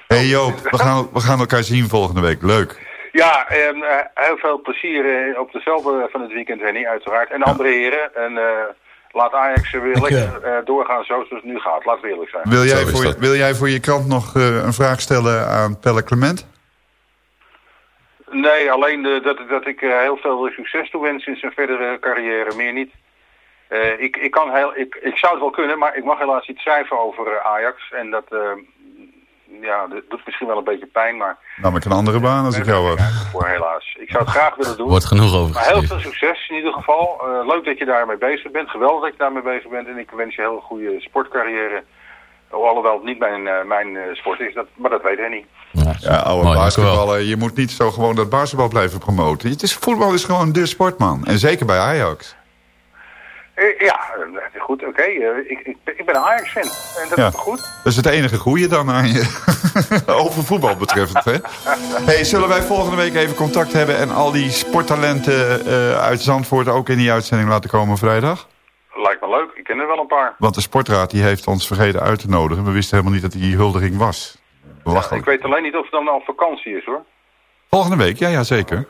hey Joop, we gaan, we gaan elkaar zien volgende week. Leuk. Ja, en, eh, heel veel plezier eh, op de velden van het weekend, Henny, uiteraard. En andere heren. En, eh, laat Ajax weer lekker eh, doorgaan zoals het nu gaat. Laten we eerlijk zijn. Wil jij, voor, je- wil jij voor je krant nog eh, een vraag stellen aan Pelle Clement? Nee, alleen eh, dat, dat ik eh, heel veel succes toewens in zijn verdere carrière, meer niet. Eh, ik, ik, kan heel, ik, ik zou het wel kunnen, maar ik mag helaas iets schrijven over Ajax. En dat, eh, ja, dat doet misschien wel een beetje pijn, maar Nam ik een andere baan als ik jou was. voor helaas. Ik zou het graag willen doen. Wordt genoeg over Maar heel veel succes in ieder geval. Eh, leuk dat je daarmee bezig bent. Geweldig dat je daarmee bezig bent. En ik wens je een hele goede sportcarrière. Alhoewel het niet mijn, eh, mijn eh, sport is, dat, maar dat weet hij niet. Ja, oude Mooi, basketballer. Je moet niet zo gewoon dat basketbal blijven promoten. Het is, voetbal is gewoon de sportman. En zeker bij Ajax. Eh, ja, eh, goed, oké. Eh, ik, ik, ik ben een Ajax-fan. En dat Ja. is goed? Dat is het enige goede dan aan je. Over voetbal betreffend, hè? Hey, zullen wij volgende week even contact hebben... en al die sporttalenten uit Zandvoort ook in die uitzending laten komen vrijdag? Lijkt me leuk. Ik ken er wel een paar. Want de sportraad die heeft ons vergeten uit te nodigen. We wisten helemaal niet dat die huldiging was. Ik weet alleen niet of het dan al vakantie is, hoor. Volgende week, ja, ja zeker.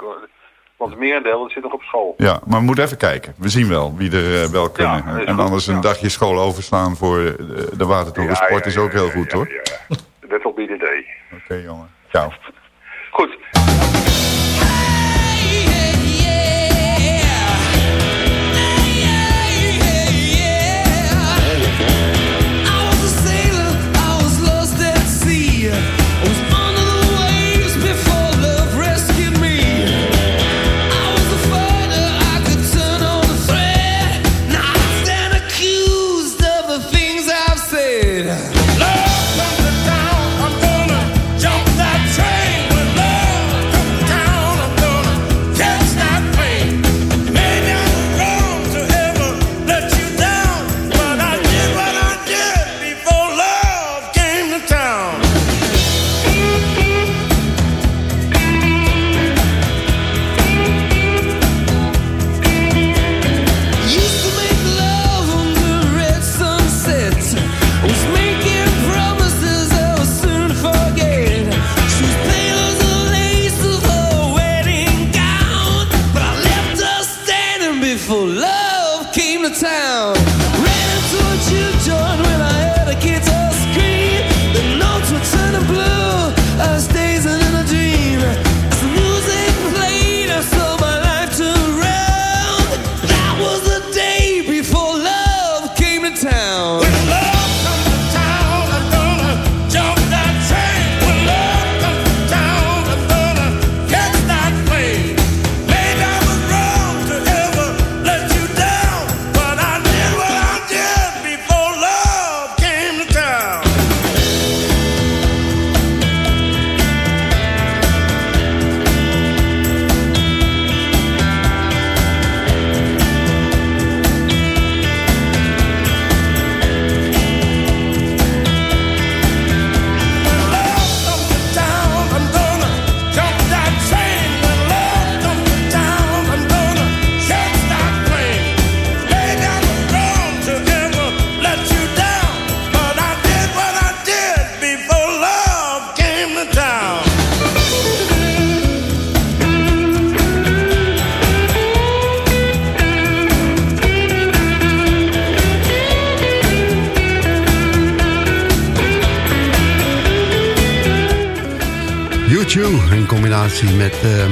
Want het merendeel dat zit nog op school. Ja, maar we moeten even kijken. We zien wel wie er eh, wel kunnen. dat en goed, anders een ja. dagje school overslaan voor eh, de, Watertoren Sport ja, is ook heel goed, hoor. That will be the day. Oké, jongen. Ciao. Goed. Met ehm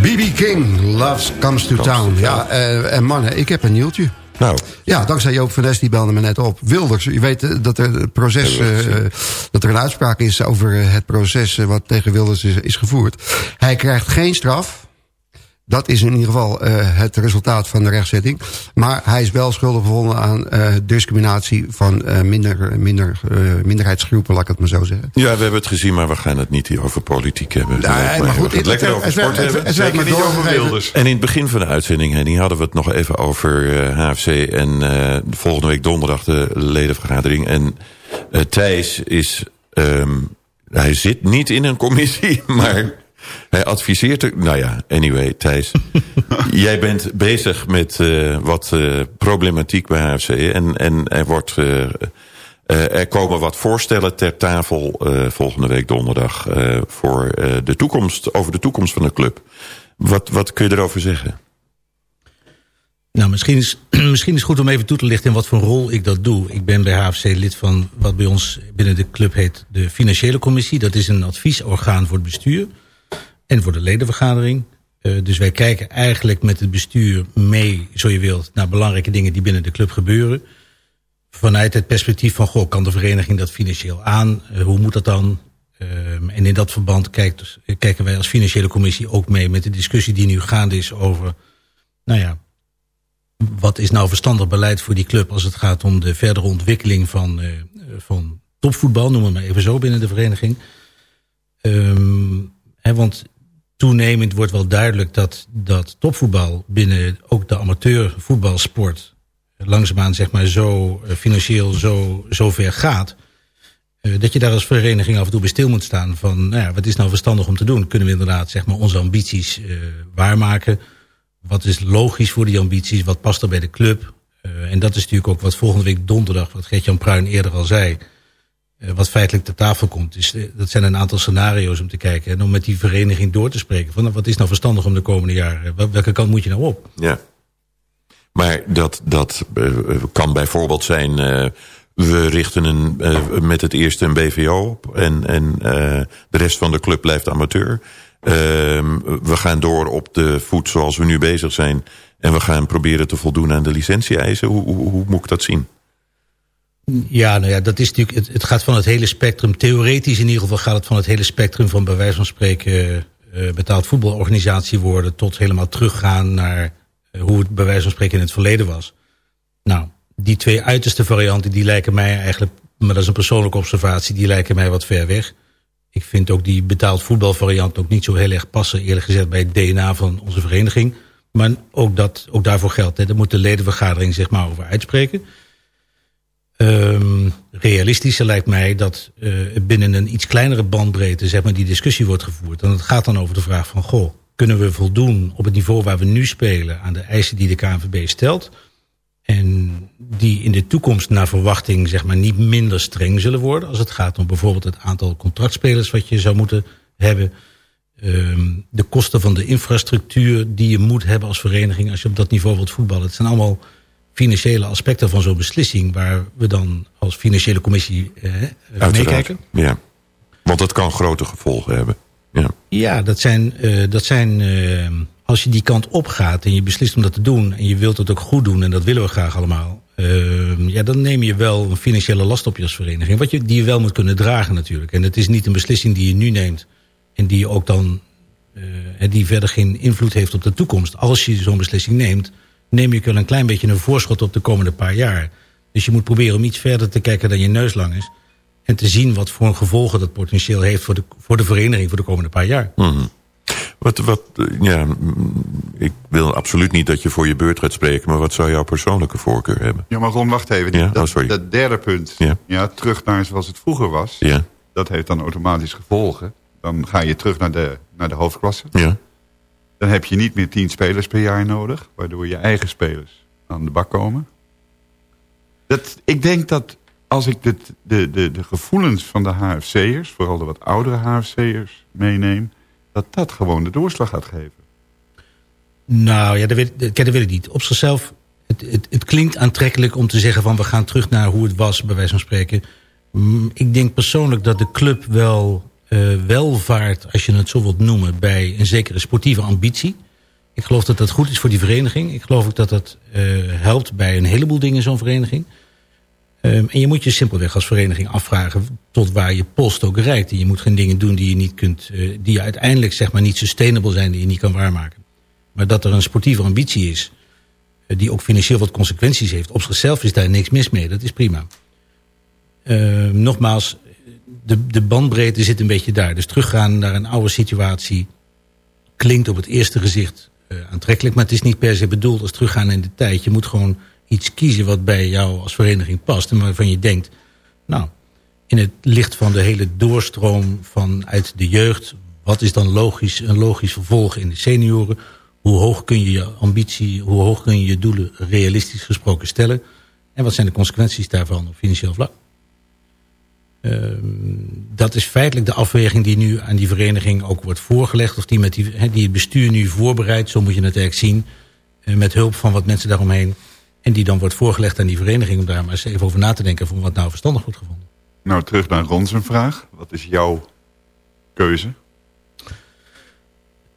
BB King, Love Comes to Town. Ja, eh, en mannen, ik heb een nieuwtje. Nou, Ja, dankzij Joop van Nes, die belde me net op. Wilders, je weet eh, dat er, het proces, eh, dat er een uitspraak is over het proces wat tegen Wilders is, is gevoerd. Hij krijgt geen straf. Dat is in ieder geval eh, het resultaat van de rechtzetting. Maar hij is wel schuldig bevonden aan eh, discriminatie van eh, minder, minder, eh, minderheidsgroepen, laat ik het maar zo zeggen. ja, we hebben het gezien, maar we gaan het niet hier over politiek hebben. Nee, maar we goed, gaan het lekker over sport het- hebben. het niet over. Wilders. En in het begin van de uitzending, Henny, hadden we het nog even over eh, HFC en eh, volgende week donderdag de ledenvergadering. En eh, Thijs is, ehm, hij zit niet in een commissie, maar hij adviseert er. Nou ja, anyway, Thijs, jij bent bezig met eh, wat eh, problematiek bij HFC en, en er wordt. eh, er komen wat voorstellen ter tafel eh, volgende week donderdag eh, voor eh, de toekomst, over de toekomst van de club. Wat, wat kun je erover zeggen? Nou, misschien is, misschien is het goed om even toe te lichten in wat voor rol ik dat doe. Ik ben bij HFC lid van wat bij ons binnen de club heet de Financiële Commissie. Dat is een adviesorgaan voor het bestuur en voor de ledenvergadering. Uh, dus wij kijken eigenlijk met het bestuur mee, zo je wilt, naar belangrijke dingen die binnen de club gebeuren. Vanuit het perspectief van, goh, kan de vereniging dat financieel aan? Uh, hoe moet dat dan? Uh, en in dat verband kijkt, kijken wij als financiële commissie ook mee met de discussie die nu gaande is over, nou ja, wat is nou verstandig beleid voor die club als het gaat om de verdere ontwikkeling van, uh, van topvoetbal, noemen we maar even zo binnen de vereniging. Hè, want toenemend wordt wel duidelijk dat, dat topvoetbal binnen ook de amateurvoetbalsport langzaamaan zeg maar zo uh, financieel zo, zo ver gaat. Uh, dat je daar als vereniging af en toe bij stil moet staan van nou ja, wat is nou verstandig om te doen? Kunnen we inderdaad zeg maar onze ambities uh, waarmaken? Wat is logisch voor die ambities? Wat past er bij de club? En dat is natuurlijk ook wat volgende week donderdag, wat Gert-Jan Pruin eerder al zei, wat feitelijk ter tafel komt. Dus, uh, dat zijn een aantal scenario's om te kijken en om met die vereniging door te spreken. Van, wat is nou verstandig om de komende jaren? Welke kant moet je nou op? Ja. Maar dat, dat kan bijvoorbeeld zijn, we richten een, met het eerste een BVO op en, en de rest van de club blijft amateur. Uh, we gaan door op de voet zoals we nu bezig zijn. En we gaan proberen te voldoen aan de licentie-eisen. Hoe, hoe, moet ik dat zien? Ja, nou ja, dat is natuurlijk. Het, het, gaat van het hele spectrum. Theoretisch in ieder geval gaat het van het hele spectrum van bij wijze van spreken uh, betaald voetbalorganisatie worden. Tot helemaal teruggaan naar uh, hoe het bij wijze van spreken in het verleden was. Nou, die twee uiterste varianten die lijken mij eigenlijk. Maar dat is een persoonlijke observatie. Die lijken mij wat ver weg. Ik vind ook die betaald voetbalvariant ook niet zo heel erg passen, eerlijk gezegd, bij het DNA van onze vereniging. Maar ook, dat, ook daarvoor geldt. Hè. Daar moet de ledenvergadering zich maar over uitspreken. Um, realistischer lijkt mij dat uh, binnen een iets kleinere bandbreedte zeg maar, die discussie wordt gevoerd. En het gaat dan over de vraag van, goh, kunnen we voldoen op het niveau waar we nu spelen aan de eisen die de KNVB stelt? En die in de toekomst naar verwachting zeg maar, niet minder streng zullen worden. Als het gaat om bijvoorbeeld het aantal contractspelers wat je zou moeten hebben. Um, de kosten van de infrastructuur die je moet hebben als vereniging als je op dat niveau wilt voetballen. Het zijn allemaal financiële aspecten van zo'n beslissing waar we dan als financiële commissie eh, meekijken. Ja, want dat kan grote gevolgen hebben. Ja, ja dat zijn, uh, dat zijn uh, als je die kant opgaat en je beslist om dat te doen... en je wilt het ook goed doen en dat willen we graag allemaal... Uh, ja, dan neem je wel een financiële last op je als vereniging. Wat je, die je wel moet kunnen dragen natuurlijk. En het is niet een beslissing die je nu neemt... en die je ook dan uh, die verder geen invloed heeft op de toekomst. Als je zo'n beslissing neemt... neem je wel een klein beetje een voorschot op de komende paar jaar. Dus je moet proberen om iets verder te kijken dan je neus lang is... en te zien wat voor gevolgen dat potentieel heeft... voor de, voor de vereniging voor de komende paar jaar. Mm -hmm. Wat, wat, ja, ik wil absoluut niet dat je voor je beurt gaat spreken... maar wat zou jouw persoonlijke voorkeur hebben? Ja, maar Ron, wacht even. Ja? Dat, oh, sorry. dat derde punt, ja. Ja, terug naar zoals het vroeger was... Ja. dat heeft dan automatisch gevolgen. Dan ga je terug naar de, naar de hoofdklasse. Ja. Dan heb je niet meer tien spelers per jaar nodig... waardoor je eigen spelers aan de bak komen. Dat, ik denk dat als ik de, de, de, de gevoelens van de HFC'ers... vooral de wat oudere HFC'ers meeneem dat dat gewoon de doorslag gaat geven. Nou ja, dat weet, ik niet. Op zichzelf, het, het, het, klinkt aantrekkelijk om te zeggen van we gaan terug naar hoe het was, bij wijze van spreken. Ik denk persoonlijk dat de club wel welvaart, als je het zo wilt noemen, bij een zekere sportieve ambitie. Ik geloof dat dat goed is voor die vereniging. Ik geloof ook dat dat uh, helpt bij een heleboel dingen in zo'n vereniging. Um, en je moet je simpelweg als vereniging afvragen tot waar je post ook reikt. En je moet geen dingen doen die je niet kunt, uh, die uiteindelijk zeg maar niet sustainable zijn, die je niet kan waarmaken. Maar dat er een sportieve ambitie is, die ook financieel wat consequenties heeft. Op zichzelf is daar niks mis mee, dat is prima. Uh, nogmaals, de, de bandbreedte zit een beetje daar. Dus teruggaan naar een oude situatie klinkt op het eerste gezicht uh, aantrekkelijk. Maar het is niet per se bedoeld als teruggaan in de tijd. Je moet gewoon iets kiezen wat bij jou als vereniging past. En waarvan je denkt, nou, in het licht van de hele doorstroom vanuit de jeugd... wat is dan logisch, een logisch vervolg in de senioren? Hoe hoog kun je je ambitie, hoe hoog kun je je doelen realistisch gesproken stellen? En wat zijn de consequenties daarvan op financieel vlak? Uh, dat is feitelijk de afweging die nu aan die vereniging ook wordt voorgelegd... of die, met die, die het bestuur nu voorbereidt, zo moet je het eigenlijk zien... eh, met hulp van wat mensen daaromheen. En die dan wordt voorgelegd aan die vereniging om daar maar eens even over na te denken van wat nou verstandig wordt gevonden. Nou, terug naar Ron zijn vraag. Wat is jouw keuze?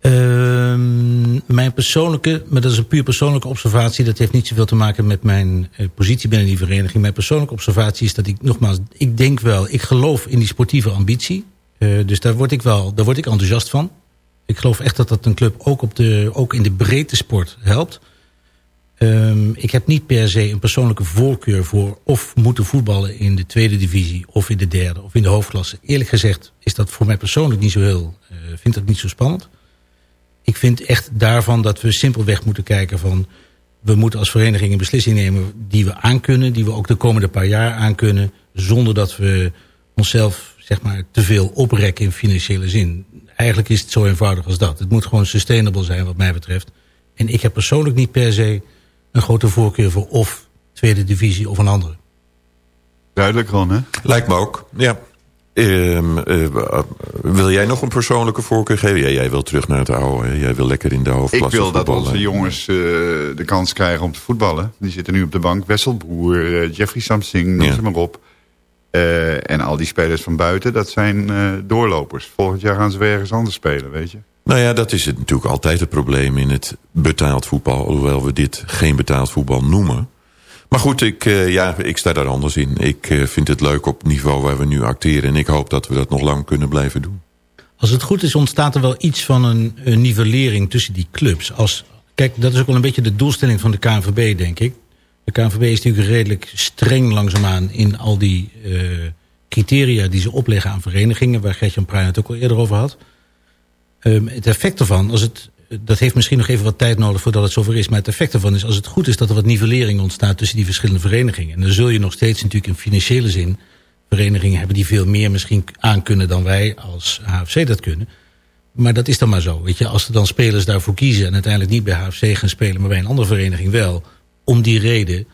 Ehm, mijn persoonlijke, maar dat is een puur persoonlijke observatie. Dat heeft niet zoveel te maken met mijn eh, positie binnen die vereniging. Mijn persoonlijke observatie is dat ik, nogmaals, ik denk wel, ik geloof in die sportieve ambitie. Eh, dus daar word ik wel, daar word ik enthousiast van. Ik geloof echt dat dat een club ook, op de, ook in de breedte sport helpt. Ehm, ik heb niet per se een persoonlijke voorkeur voor of moeten voetballen in de tweede divisie of in de derde of in de hoofdklasse. Eerlijk gezegd is dat voor mij persoonlijk niet zo heel, uh, vind dat niet zo spannend. Ik vind echt daarvan dat we simpelweg moeten kijken van... we moeten als vereniging een beslissing nemen die we aankunnen... die we ook de komende paar jaar aankunnen... zonder dat we onszelf zeg maar, te veel oprekken in financiële zin. Eigenlijk is het zo eenvoudig als dat. Het moet gewoon sustainable zijn wat mij betreft. En ik heb persoonlijk niet per se een grote voorkeur voor of tweede divisie of een andere. Duidelijk, Ron, hè? Lijkt me ook, ja. Ehm, eh, wil jij nog een persoonlijke voorkeur geven? Jij wil terug naar het oude. hè? Jij wil lekker in de Ik hoofdklasse wil dat onze jongens eh, de kans krijgen om te voetballen. Die zitten nu op de bank. Wesselbroer, eh, Jeffrey Samsing, noem Ja. ze maar op. En al die spelers van buiten, dat zijn doorlopers. Volgend jaar gaan ze weer ergens anders spelen, weet je. Nou ja, dat is het natuurlijk altijd het probleem in het betaald voetbal. Hoewel we dit geen betaald voetbal noemen. Maar goed, ik, eh, ja, ik sta daar anders in. Ik eh, vind het leuk op het niveau waar we nu acteren. En ik hoop dat we dat nog lang kunnen blijven doen. Als het goed is ontstaat er wel iets van een, nivellering tussen die clubs. Als, kijk, dat is ook wel een beetje de doelstelling van de KNVB, denk ik. De KNVB is natuurlijk redelijk streng langzaamaan in al die eh, criteria die ze opleggen aan verenigingen. Waar Gertjan Pruijn het ook al eerder over had. Ehm, het effect ervan, als het, dat heeft misschien nog even wat tijd nodig voordat het zover is. Maar het effect ervan is als het goed is dat er wat nivellering ontstaat tussen die verschillende verenigingen. En dan zul je nog steeds natuurlijk in financiële zin verenigingen hebben die veel meer misschien aan kunnen dan wij als HFC dat kunnen. Maar dat is dan maar zo. Weet je, als er dan spelers daarvoor kiezen en uiteindelijk niet bij HFC gaan spelen, maar bij een andere vereniging wel, om die reden,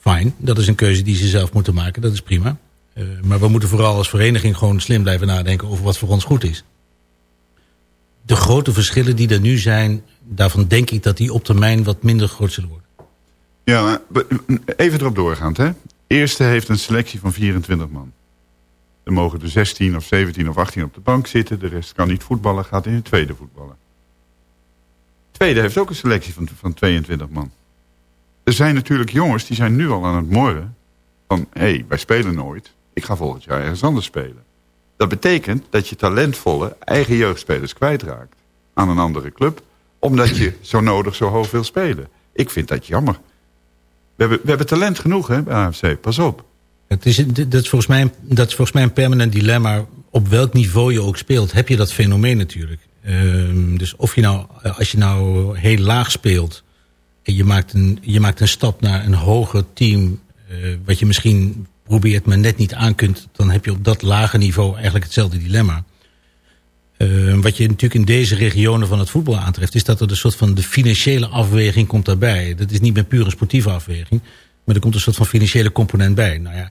fijn. Dat is een keuze die ze zelf moeten maken, dat is prima. Uh, maar we moeten vooral als vereniging gewoon slim blijven nadenken over wat voor ons goed is. De grote verschillen die er nu zijn, daarvan denk ik dat die op termijn wat minder groot zullen worden. Ja, even erop doorgaand, hè. Eerste heeft een selectie van 24 man. Er mogen er 16 of 17 of 18 op de bank zitten. De rest kan niet voetballen, gaat in de tweede voetballen. Tweede heeft ook een selectie van, van 22 man. Er zijn natuurlijk jongens die zijn nu al aan het morren. Van, hé, hey, wij spelen nooit. Ik ga volgend jaar ergens anders spelen. Dat betekent dat je talentvolle eigen jeugdspelers kwijtraakt. Aan een andere club. Omdat je zo nodig zo hoog wil spelen. Ik vind dat jammer. We hebben, we hebben talent genoeg hè, bij AFC. Pas op. Het is, dat, is volgens mij, dat is volgens mij een permanent dilemma. Op welk niveau je ook speelt, heb je dat fenomeen natuurlijk. Uh, dus of je nou, als je nou heel laag speelt... en je maakt een, je maakt een stap naar een hoger team... Uh, wat je misschien probeert, maar net niet aan kunt... dan heb je op dat lage niveau eigenlijk hetzelfde dilemma. Uh, wat je natuurlijk in deze regionen van het voetbal aantreft... is dat er een soort van de financiële afweging komt daarbij. Dat is niet meer puur een sportieve afweging... maar er komt een soort van financiële component bij. Nou ja,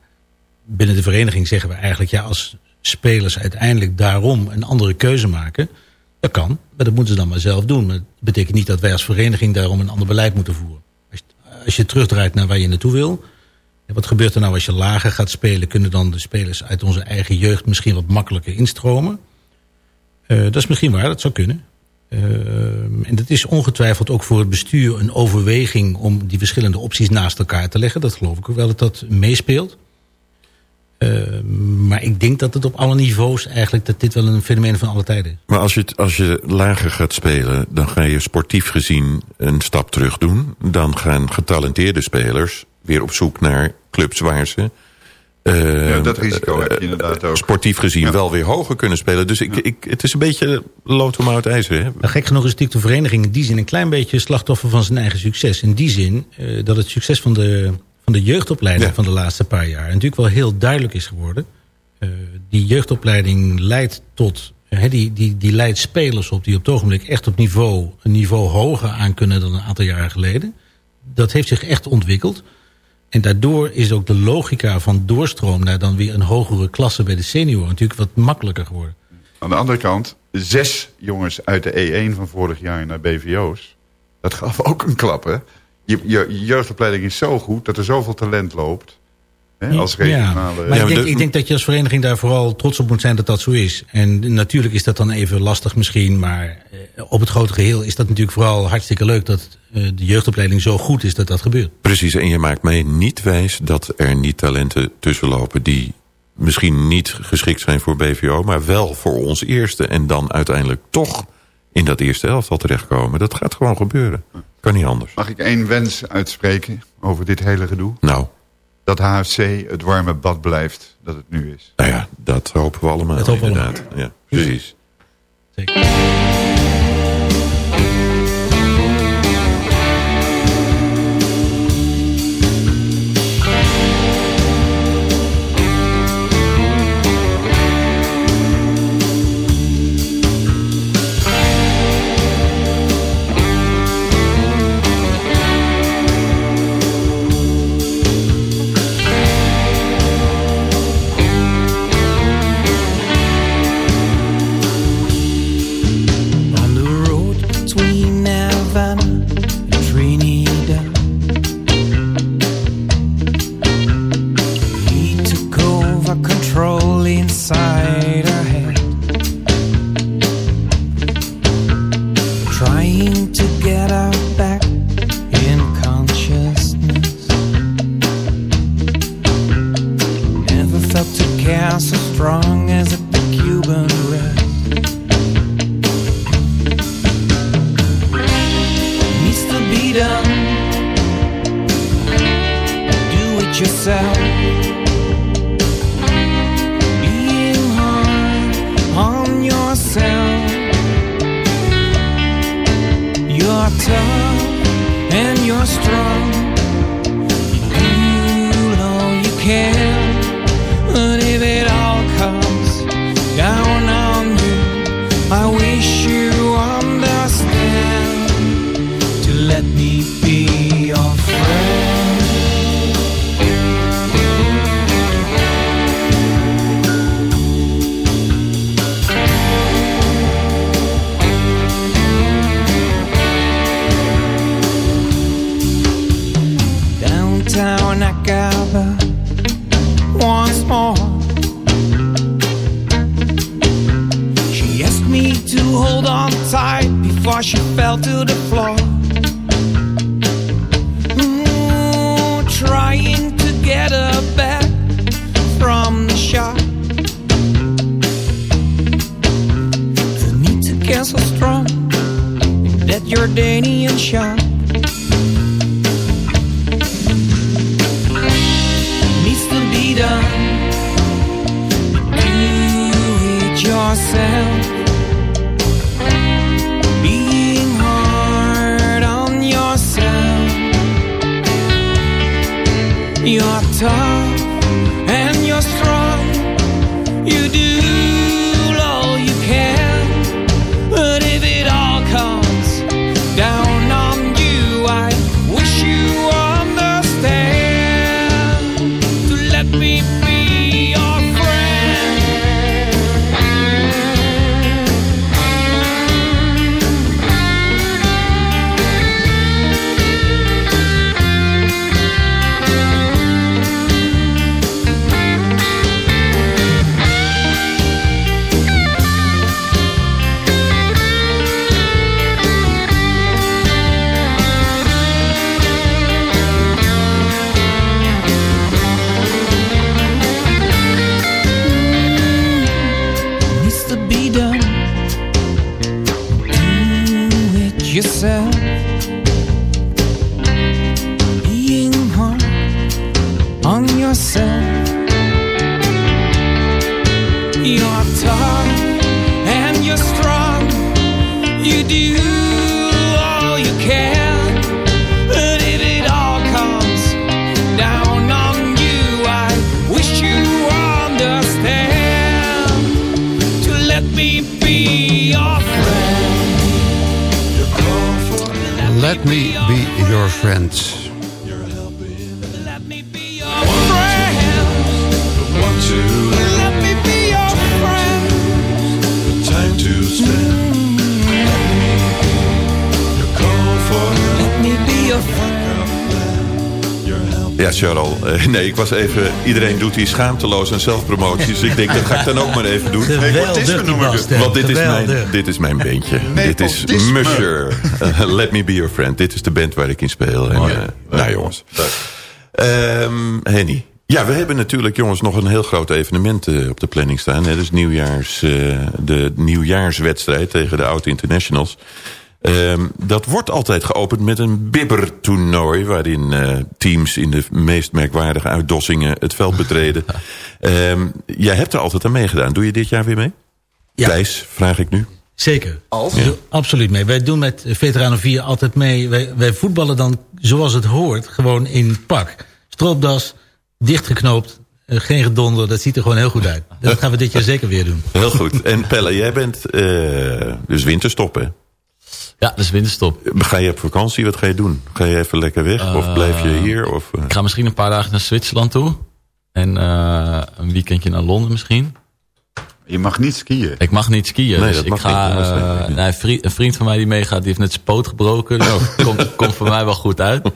binnen de vereniging zeggen we eigenlijk... ja, als spelers uiteindelijk daarom een andere keuze maken... dat kan, maar dat moeten ze dan maar zelf doen. Maar dat betekent niet dat wij als vereniging daarom een ander beleid moeten voeren. Als je, als je terugdraait naar waar je naartoe wil... wat gebeurt er nou als je lager gaat spelen... kunnen dan de spelers uit onze eigen jeugd misschien wat makkelijker instromen... Uh, dat is misschien waar, dat zou kunnen. Uh, en dat is ongetwijfeld ook voor het bestuur een overweging... om die verschillende opties naast elkaar te leggen. Dat geloof ik ook wel dat dat meespeelt. Uh, maar ik denk dat het op alle niveaus eigenlijk... dat dit wel een fenomeen van alle tijden is. Maar als je, als je lager gaat spelen... dan ga je sportief gezien een stap terug doen. Dan gaan getalenteerde spelers weer op zoek naar clubs waar ze... Uh, ja, dat risico heb je inderdaad ook. Sportief gezien ja. wel weer hoger kunnen spelen. Dus ik, ja. ik, het is een beetje lood om oud ijzer. Hè? Nou, gek genoeg is natuurlijk de vereniging in die zin... een klein beetje slachtoffer van zijn eigen succes. In die zin uh, dat het succes van de, van de jeugdopleiding... van de laatste paar jaar natuurlijk wel heel duidelijk is geworden. Uh, die jeugdopleiding leidt tot... die, die, die leidt spelers op die op het ogenblik echt op niveau... een niveau hoger aan kunnen dan een aantal jaren geleden. Dat heeft zich echt ontwikkeld... En daardoor is ook de logica van doorstroom naar dan weer een hogere klasse bij de senior natuurlijk wat makkelijker geworden. Aan de andere kant, zes jongens uit de E1 van vorig jaar naar BVO's. Dat gaf ook een klap, hè? Je, je, je jeugdopleiding is zo goed dat er zoveel talent loopt. Hè, als regionale... Maar ik, denk, ik denk dat je als vereniging daar vooral trots op moet zijn dat dat zo is. En natuurlijk is dat dan even lastig misschien. Maar eh, op het grote geheel is dat natuurlijk vooral hartstikke leuk... dat eh, de jeugdopleiding zo goed is dat dat gebeurt. Precies, en je maakt mij niet wijs dat er niet talenten tussenlopen... die misschien niet geschikt zijn voor BVO... maar wel voor ons eerste en dan uiteindelijk toch in dat eerste elftal terechtkomen. Dat gaat gewoon gebeuren. Kan niet anders. Mag ik één wens uitspreken over dit hele gedoe? Nou. Dat HFC het warme bad blijft dat het nu is. Nou ja, dat hopen we allemaal Dat hopen we inderdaad. Ja, precies. On your time. Eh, nee, ik was even... Iedereen doet hier schaamteloos en zelfpromotie. Dus ik denk, dat ga ik dan ook maar even doen. Geweldig die was het. Want dit is, mijn, dit is mijn bandje. dit is. Musher. Eh, Let Me Be Your Friend. Dit is de band waar ik in speel. En, eh, nou jongens. Ehm, Henny. Ja, we hebben natuurlijk jongens nog een heel groot evenement op de planning staan. Hè. Dat is nieuwjaars, eh, de nieuwjaarswedstrijd tegen de Oud Internationals. Ehm, dat wordt altijd geopend met een bibbertoernooi... waarin eh, teams in de meest merkwaardige uitdossingen het veld betreden. Ehm, jij hebt er altijd aan meegedaan. Doe je dit jaar weer mee? Ja. Thijs, vraag ik nu. Zeker. Als? Absoluut mee. Wij doen met Veteranen 4 altijd mee. Wij, wij voetballen dan zoals het hoort. Gewoon in pak. Stroopdas, dichtgeknoopt. eh, geen gedonder. Dat ziet er gewoon heel goed uit. Dat gaan we dit jaar zeker weer doen. Heel goed. En Pelle, jij bent eh, dus winterstop, hè? Ja, dat is winterstop. Ga je op vakantie? Wat ga je doen? Ga je even lekker weg? of blijf je hier? Of, eh? Ik ga misschien een paar dagen naar Zwitserland toe. En eh, een weekendje naar Londen misschien. Je mag niet skiën. Ik mag niet skiën. Nee, dus dat ik mag ga, niet, eh, nee, een, vriend, een vriend van mij die meegaat, die heeft net zijn poot gebroken. Dus komt, komt voor mij wel goed uit.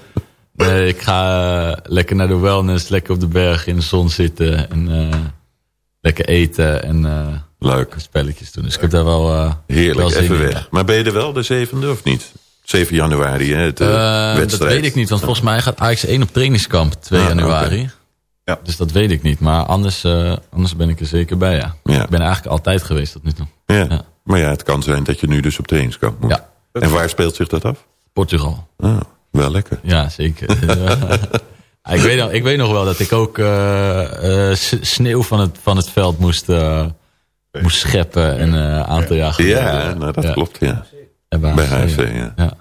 Nee, ik ga eh, lekker naar de wellness, lekker op de berg in de zon zitten. En eh, lekker eten en eh, Leuk. spelletjes doen. Dus ik heb daar wel, wel Heerlijk, even in, weg. Maar ben je er wel de zevende of niet? 7 januari, hè? Het, eh, Eh, dat weet ik niet, want volgens mij gaat Ajax 1 op trainingskamp 2 Ah, januari. Ja. Dus dat weet ik niet. Maar anders, anders ben ik er zeker bij, ja. Ja. Ik ben eigenlijk altijd geweest tot nu toe. Ja. Ja. Maar ja, het kan zijn dat je nu dus op trainingskamp moet. Ja. En waar speelt zich dat af? Portugal. Ah, wel lekker. Ja, zeker. Ja, ik, weet nog, ik weet nog wel dat ik ook sneeuw van het, van het veld moest, moest scheppen een eh, aantal jaar geleden. Ja, nou, dat Ja. klopt, ja. En bij HFC, ja. ja.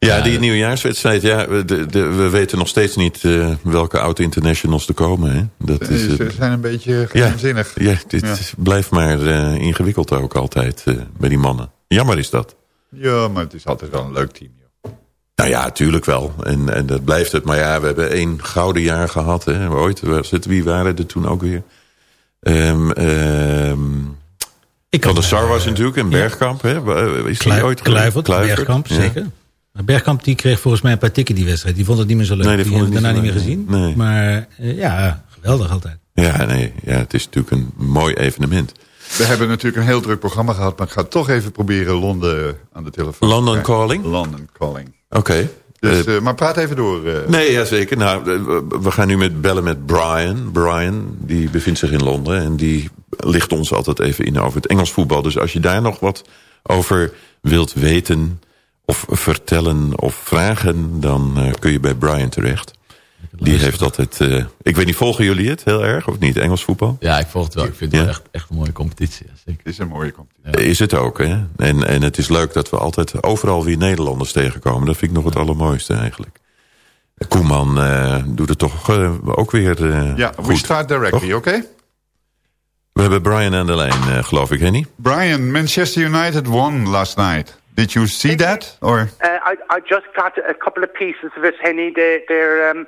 Ja, die nieuwjaarswedstrijd, ja, we, de, de- we weten nog steeds niet eh, welke oud-internationals er komen. Hè? Dat is, Ze eh, zijn een beetje geheimzinnig. ja, dit Ja. blijft maar eh, ingewikkeld ook altijd eh, bij die mannen. Jammer is dat. Ja, maar het is altijd wel een leuk team. joh. Nou ja, tuurlijk wel. En, en dat blijft het. Maar ja, we hebben één gouden jaar gehad. Hè. Ooit, was het, wie waren er toen ook weer? Ehm, ehm, Ik van kan, de Sar was eh, natuurlijk en Bergkamp. Hè. Is Klui- ooit geweest? Kluivert, Bergkamp, ja. zeker. Bergkamp die kreeg volgens mij een paar tikken die wedstrijd. Die vond het niet meer zo leuk. Nee, die die vond heb ik het daarna niet meer gezien. Nee. Maar eh, ja, geweldig altijd. Ja, nee, ja, het is natuurlijk een mooi evenement. We hebben natuurlijk een heel druk programma gehad, maar ik ga toch even proberen Londen aan de telefoon. te London. Calling? London Calling. Oké. Dus, Eh, eh, maar praat even door. eh. Nee, ja, zeker. Nou, we- gaan nu met bellen met Brian. Brian, die bevindt zich in Londen. En die ligt ons altijd even in over het Engels voetbal. Dus als je daar nog wat over wilt weten... of vertellen of vragen... dan kun je bij Brian terecht. Die heeft altijd... eh, ik weet niet, volgen jullie het heel erg of niet? Engels voetbal? Ja, ik volg het wel. Ik vind het Ja? wel echt, echt een mooie competitie. Ja, zeker. Het is een mooie competitie. Is het ook, hè? En, en het is leuk dat we altijd overal weer Nederlanders tegenkomen. Dat vind ik nog het allermooiste eigenlijk. Koeman eh, doet het toch eh, ook weer eh, Ja, we goed. start directly, oké? We hebben Brian aan de lijn, eh, geloof ik, Henny? Brian, Manchester United won last night. Did you see that? Or Uh, I, I just got a couple of pieces of it, Henny. They, they're, um,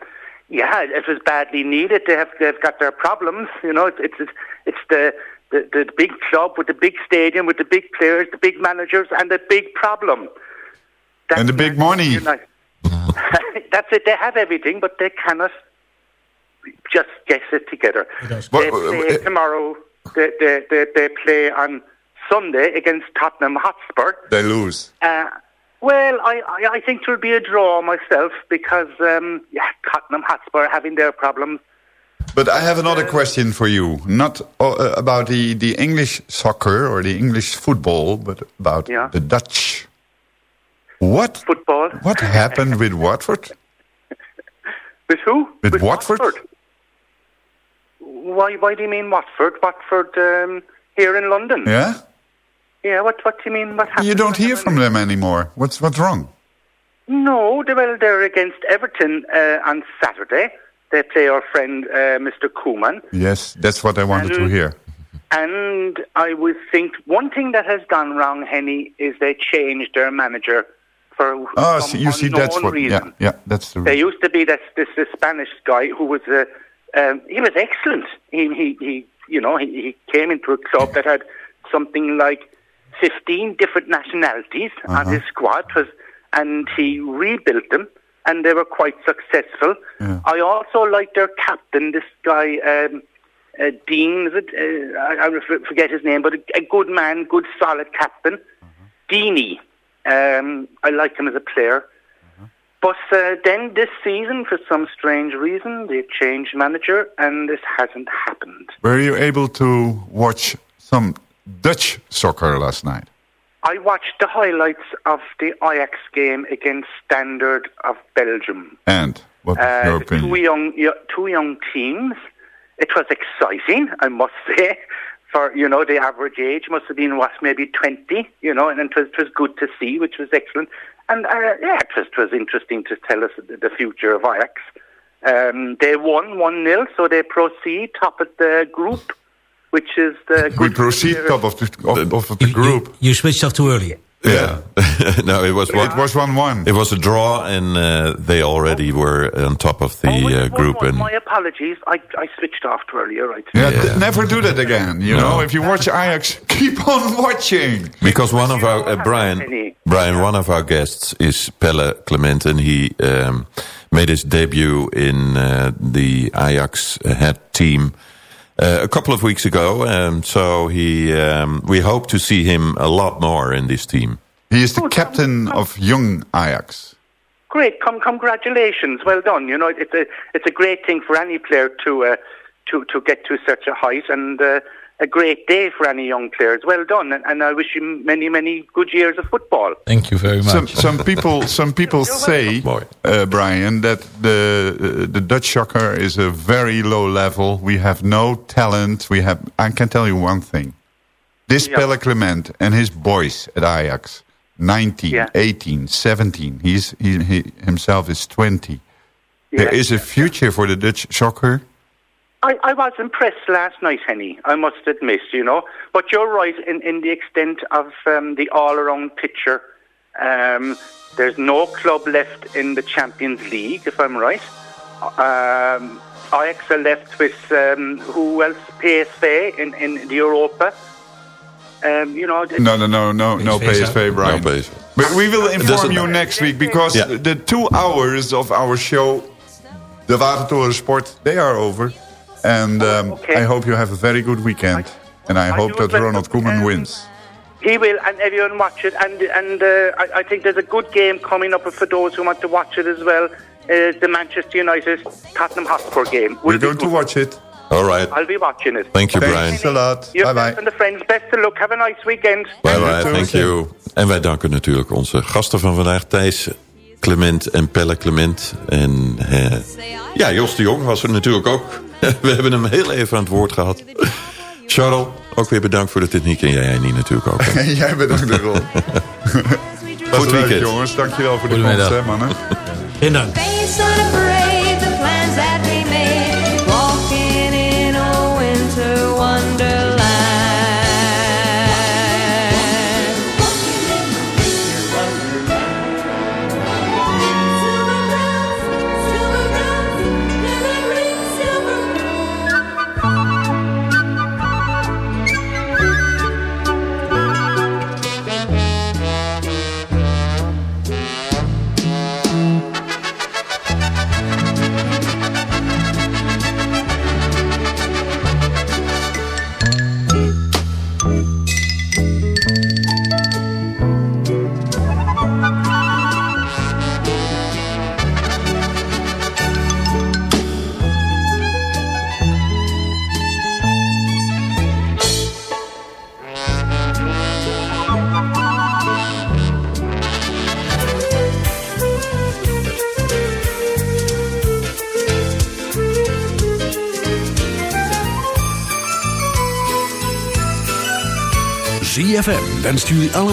yeah, it was badly needed. They have, they've got their problems. You know, it's, it's, it's the, the, the big club with the big stadium, with the big players, the big managers, and the big problem. and the big money? That's it. They have everything, but they cannot just get it together. They What- play uh, tomorrow. They, they, they, they play on Sunday against Tottenham Hotspur. They lose. Uh, well, I, I, I think there'll be a draw myself because, um, yeah, Tottenham Hotspur having their problems. But I have another question for you. Not uh, about the, the English soccer or the English football, but about Yeah. the Dutch. What Football. what happened with Watford? With who? With Watford? Why, why do you mean Watford? Watford um, here in London? Yeah? Yeah, what, what do you mean? What happened? You don't hear from them anymore. What's what's wrong? No, they, well, they're against Everton uh, on Saturday. They play our friend uh, Mr. Koeman. Yes, that's what I wanted to Um, hear. And I would think one thing that has gone wrong, Henny, is they changed their manager for Oh, some so you see, that's what. reason. Yeah, yeah, that's the. There used to be this this, this Spanish guy who was uh, um, he was excellent. He he, he you know he, he came into a club that had something like fifteen different nationalities on Uh-huh. his squad was, and he rebuilt them. and they were quite successful. I also like their captain, this guy um, uh, Dean. Is it? Uh, I, I forget his name, but a, a good man, good solid captain, Deanie. Um, I like him as a player. But uh, then this season, for some strange reason, they changed manager, and this hasn't happened. Were you able to watch some Dutch soccer last night? I watched the highlights of the Ajax game against Standard of Belgium. And what is Uh, your the two young, yo- two young teams. It was exciting, I must say. For you know, the average age must have been what maybe twenty. You know, and it was, it was good to see, which was excellent. And uh, yeah, it was, it was interesting to tell us the, the future of Ajax. Um, they won one 0 so they proceed top of the group, which is the We proceed top of the, of, of the group. You switched off too early. Yeah. no, it was one. It was one-one. It was a draw, and uh, they already were on top of the uh, group. Oh, And my apologies. I, I switched off too early. You're right. Yeah, th- never do that again. You No. know, if you watch Ajax, keep on watching. because one of our uh, Brian, Brian, one of our guests is Pelle Clement, and he um, made his debut in uh, the Ajax head team. Uh, a couple of weeks ago, um, so he um, we hope to see him a lot more in this team. He is the captain of young Ajax. Great, com- congratulations, well done. You know, it's a it's a great thing for any player to uh, to to get to such a height, and uh, a great day for any young players. Well done, and, and I wish you many many good years of football. Thank you very Some, some people, some people say, uh, Brian, that the uh, the Dutch soccer is a very low level. We have no talent. We have. I can tell you one thing: this Pelle Clement and his boys at Ajax, 19, 18, 17. He's he, he himself is 20. There Yeah. is a future for the Dutch soccer. I, I was impressed last night, Henny, I must admit, you know. But you're right in, in the extent of um, the all-around picture. Um, there's no club left in the Champions League, if I'm right. Um, Ajax are left with, um, who else? PSV in, in the Europa. Um, you know, No, no, no, no, no PSV, Brian. No PSV. But we will It inform you next week because Yeah. the two hours of our show, the Watertoren Sport, they are over. And um, I hope you have a very good weekend. And I, hope do that. Ronald Koeman wins. He will, and everyone watch it. And and uh, I, I think there's a good game coming up for those who want to watch it as well. Uh, the Manchester United Tottenham Hotspur game. We're going to watch it. All right. I'll be watching it. Thank you, Brian. Thanks a lot. Yourself Bye-bye. and the friends, best of luck. Have a nice weekend. Bye bye, thank you. En wij danken natuurlijk onze gasten van vandaag, Thijs Clement en Pelle Clement. En eh, ja, Jos de Jong was er natuurlijk ook. We hebben hem heel even aan het woord gehad. Charles, ook weer bedankt voor de techniek. En jij, niet natuurlijk ook. hè. Jij bedankt, Ron. Goed leuk, weekend. jongens. Dankjewel voor de komst, hè, mannen. Geen dank. ZFM wenst jullie allemaal...